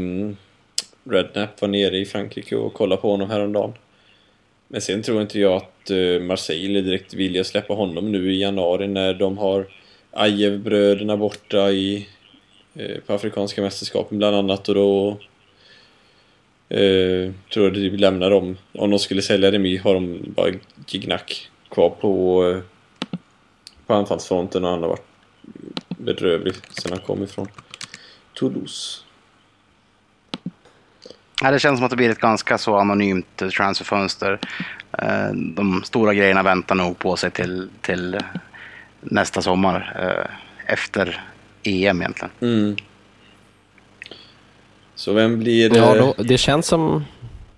Speaker 3: Redknapp var nere i Frankrike och kollade på honom häromdagen. Men sen tror inte jag att eh, Marseille är direkt villiga släppa honom nu i januari när de har Ajev-bröderna borta i, eh, på Afrikanska mästerskapen bland annat och då eh, tror jag de lämnar dem. Om de skulle sälja Remi har de bara Gignac kvar på, eh, på anfallsfronten och han har varit bedrövlig sedan han kom ifrån Toulouse.
Speaker 2: Ja, det känns som att det blir ett ganska så anonymt transferfönster. Eh, De stora grejerna väntar nog på sig till, till nästa sommar. eh, Efter EM egentligen.
Speaker 3: Mm. Så vem blir det?
Speaker 1: Ja, då, det känns som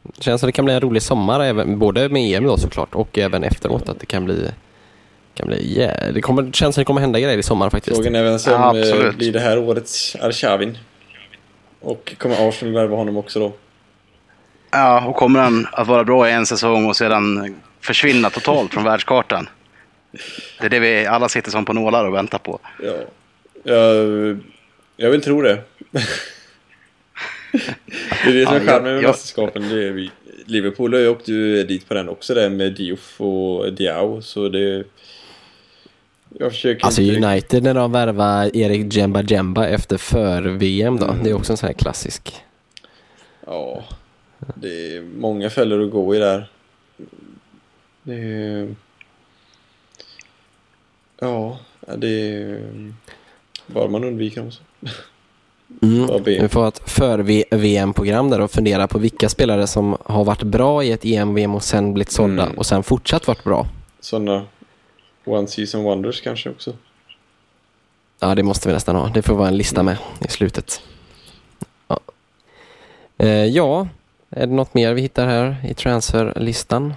Speaker 1: det känns som det kan bli en rolig sommar, även, både med EM då såklart och även efteråt. Att det kan bli... Kan bli yeah. det, kommer, känns som det kommer hända grejer i sommar faktiskt.
Speaker 3: Frågan är vem som
Speaker 2: Ja,
Speaker 3: eh, blir det här årets Arshavin. Och kommer Arsenal värva honom också då?
Speaker 2: Ja, och kommer han att vara bra i en säsong och sedan försvinna totalt från världskartan? Det är det vi alla sitter som på nålar och väntar på.
Speaker 3: Ja. Jag, jag vill tro det. det är det som är
Speaker 2: Ja,
Speaker 3: charmen med
Speaker 2: jag-
Speaker 3: mästerskapen. Det är vi. Liverpool har ju åkt dit på den också där med Diouf och Diao. Så det... Jag försöker
Speaker 1: Alltså
Speaker 3: inte...
Speaker 1: United när de värvar Erik Jemba Jemba efter för-VM då.
Speaker 3: Mm.
Speaker 1: Det är också en sån här klassisk.
Speaker 3: Ja. Det är många fällor att gå i där. Det är... Ja, det är... Bara man undviker dem så.
Speaker 1: Mm. Vi får ett för-VM-program där och fundera på vilka spelare som har varit bra i ett EM-VM och sen blivit sålda
Speaker 3: Mm.
Speaker 1: och sen fortsatt varit bra.
Speaker 3: Sådana One Season Wonders kanske också.
Speaker 1: Ja, det måste vi nästan ha. Det får vara en lista med i slutet. Ja, eh, ja är det något mer vi hittar här i transferlistan?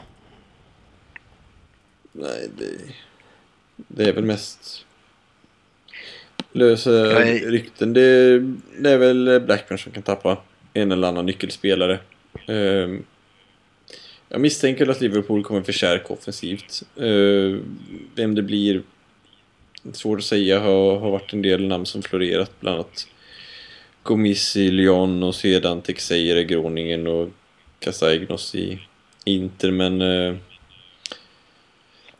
Speaker 3: Nej, det, det är väl mest lösa
Speaker 2: är-
Speaker 3: rykten. Det, det är väl Blackburn som kan tappa en eller annan nyckelspelare. Ehm, jag misstänker att Liverpool kommer förstärka offensivt. Ehm, vem det blir svårt att säga. Har, har varit en del namn som florerat. Bland annat Gomis i Lyon och sedan Texeira i Groningen och Casaignos i Inter. Men eh,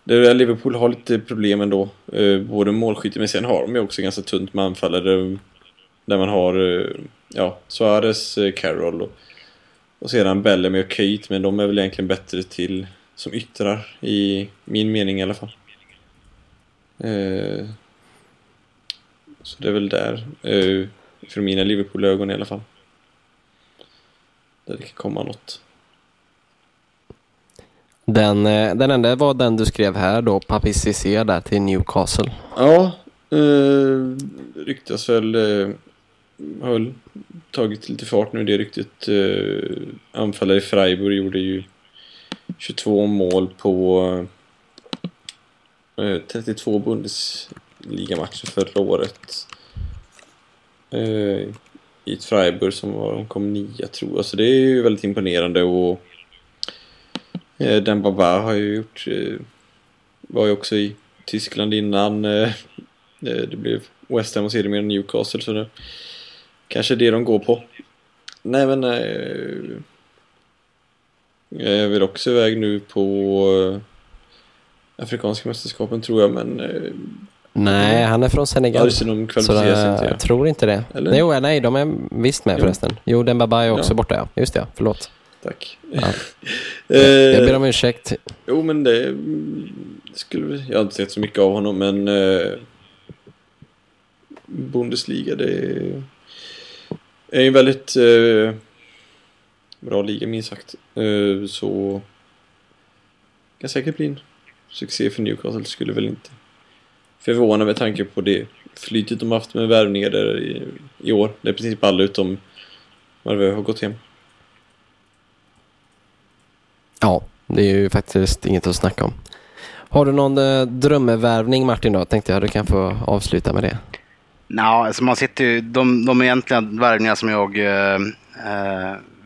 Speaker 3: Det Liverpool har lite problem ändå. Eh, både målskytte, men sen har de ju också ganska tunt med anfallare. Eh, där man har eh, ja, Suarez, eh, Carroll och, och sedan Bellamy och Kate. Men de är väl egentligen bättre till som yttrar i min mening i alla fall. Eh, så det är väl där. Eh, för mina Liverpool-ögon i alla fall. Där det kan komma något.
Speaker 1: Den, eh, den enda var den du skrev här då, Papi Cissé där till Newcastle.
Speaker 3: Ja, eh, ryktas väl, eh, har väl tagit lite fart nu det ryktet. Eh, anfallare i Freiburg gjorde ju 22 mål på eh, 32 Bundesliga-matcher förra året. Eh, I ett Freiburg som var, de kom nia tror jag, så det är ju väldigt imponerande och Eh, Den Baba har ju gjort, eh, var ju också i Tyskland innan eh, eh det blev West Ham och sedermera Newcastle så det kanske är det de går på. Nej men eh, jag är väl också iväg nu på eh, Afrikanska mästerskapen tror jag men
Speaker 1: Nej, han är från Senegal.
Speaker 3: Ja, de kvalificerar sig inte.
Speaker 1: Jag tror inte det. Eller? Jo, nej, de är visst med jo. förresten. Jo, den Baba är också ja. borta ja. Just det, förlåt.
Speaker 3: Tack.
Speaker 1: Ja. jag ber om ursäkt.
Speaker 3: Jo, men det skulle Jag har inte sett så mycket av honom, men eh, Bundesliga, det är, är en väldigt eh, bra liga minst sagt. Eh, så kan säkert bli en succé för Newcastle. Skulle väl inte förvåna med tanke på det flytet de haft med värvningar där i, i år. Det är i princip alla utom Marvö har gått hem.
Speaker 1: Ja, det är ju faktiskt inget att snacka om. Har du någon eh, drömvärvning Martin då? Tänkte jag du kan få avsluta med det.
Speaker 2: Nej, alltså man sitter ju, de, de egentliga värvningar som jag eh,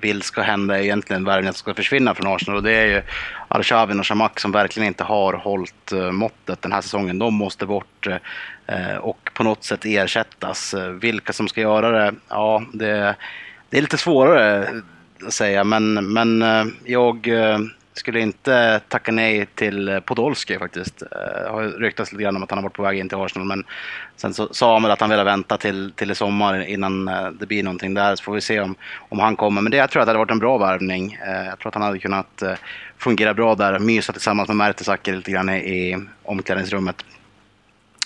Speaker 2: eh, vill ska hända är egentligen värvningar som ska försvinna från Arsenal och det är ju Arshavin och Shamak som verkligen inte har hållit eh, måttet den här säsongen. De måste bort eh, eh, och på något sätt ersättas. Vilka som ska göra det, ja det, det är lite svårare att säga, men, men jag skulle inte tacka nej till eh, Podolski faktiskt. Det eh, har ryktats lite grann om att han har varit på väg in till Arsenal, men sen så sa han väl att han ville vänta till, till i sommar innan eh, det blir någonting där, så får vi se om, om han kommer. Men det, jag tror att det hade varit en bra värvning. Eh, jag tror att han hade kunnat fungera bra där, mysa tillsammans med Mertesacker lite grann i omklädningsrummet.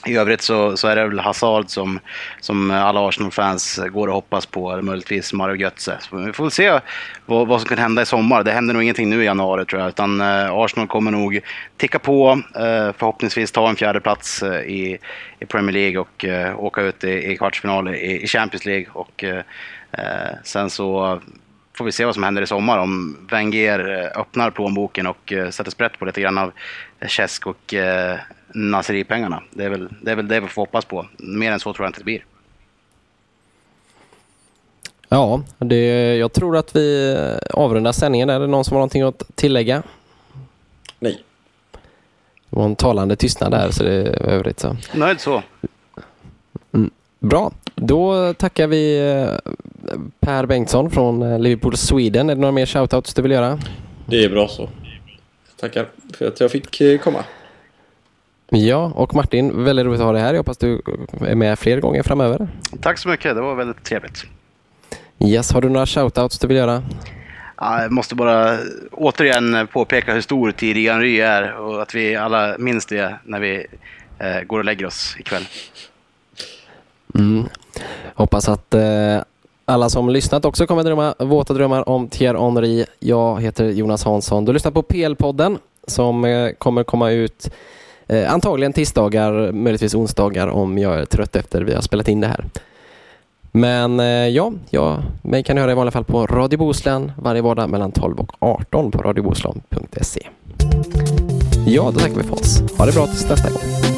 Speaker 2: I övrigt så, så är det väl Hazard som, som alla Arsenal-fans går och hoppas på, eller möjligtvis Mario Götze. Så vi får väl se vad, vad som kan hända i sommar. Det händer nog ingenting nu i januari tror jag, utan eh, Arsenal kommer nog ticka på, eh, förhoppningsvis ta en fjärde plats eh, i, i Premier League och eh, åka ut i, i kvartsfinal i, i Champions League. Och, eh, eh sen så får vi se vad som händer i sommar om Wenger eh, öppnar plånboken och eh, sätter sprätt på lite grann av Cesc och Naseri-pengarna. Det är, väl, det är väl det vi får hoppas på. Mer än så tror jag inte det blir.
Speaker 1: Ja, det, jag tror att vi avrundar sändningen. Är det någon som har någonting att tillägga?
Speaker 3: Nej.
Speaker 1: Det var en talande tystnad där, så det är övrigt så.
Speaker 2: Nöjd så.
Speaker 1: Mm, bra, då tackar vi eh, Per Bengtsson från eh, Liverpool Sweden. Är det några mer shoutouts du vill göra?
Speaker 3: Det är bra så. Tackar för att jag fick eh, komma.
Speaker 1: Ja, och Martin, väldigt roligt att ha dig här. Jag hoppas du är med fler gånger framöver.
Speaker 2: Tack så mycket, det var väldigt trevligt.
Speaker 1: Yes, har du några shoutouts du vill göra?
Speaker 2: Jag måste bara återigen påpeka hur stor Thierry Henry är och att vi alla minns det när vi eh, går och lägger oss ikväll.
Speaker 1: Mm. Hoppas att eh, alla som lyssnat också kommer drömma våta drömmar om Thierry Henry. Jag heter Jonas Hansson. Du lyssnar på PL-podden som eh, kommer komma ut Eh, antagligen tisdagar, möjligtvis onsdagar om jag är trött efter vi har spelat in det här. Men eh, ja, ja, mig kan ni höra i vanliga fall på Radio Bohuslän varje vardag mellan 12 och 18 på radiobohuslän.se. Ja, då tackar vi för oss. Ha det bra tills nästa gång.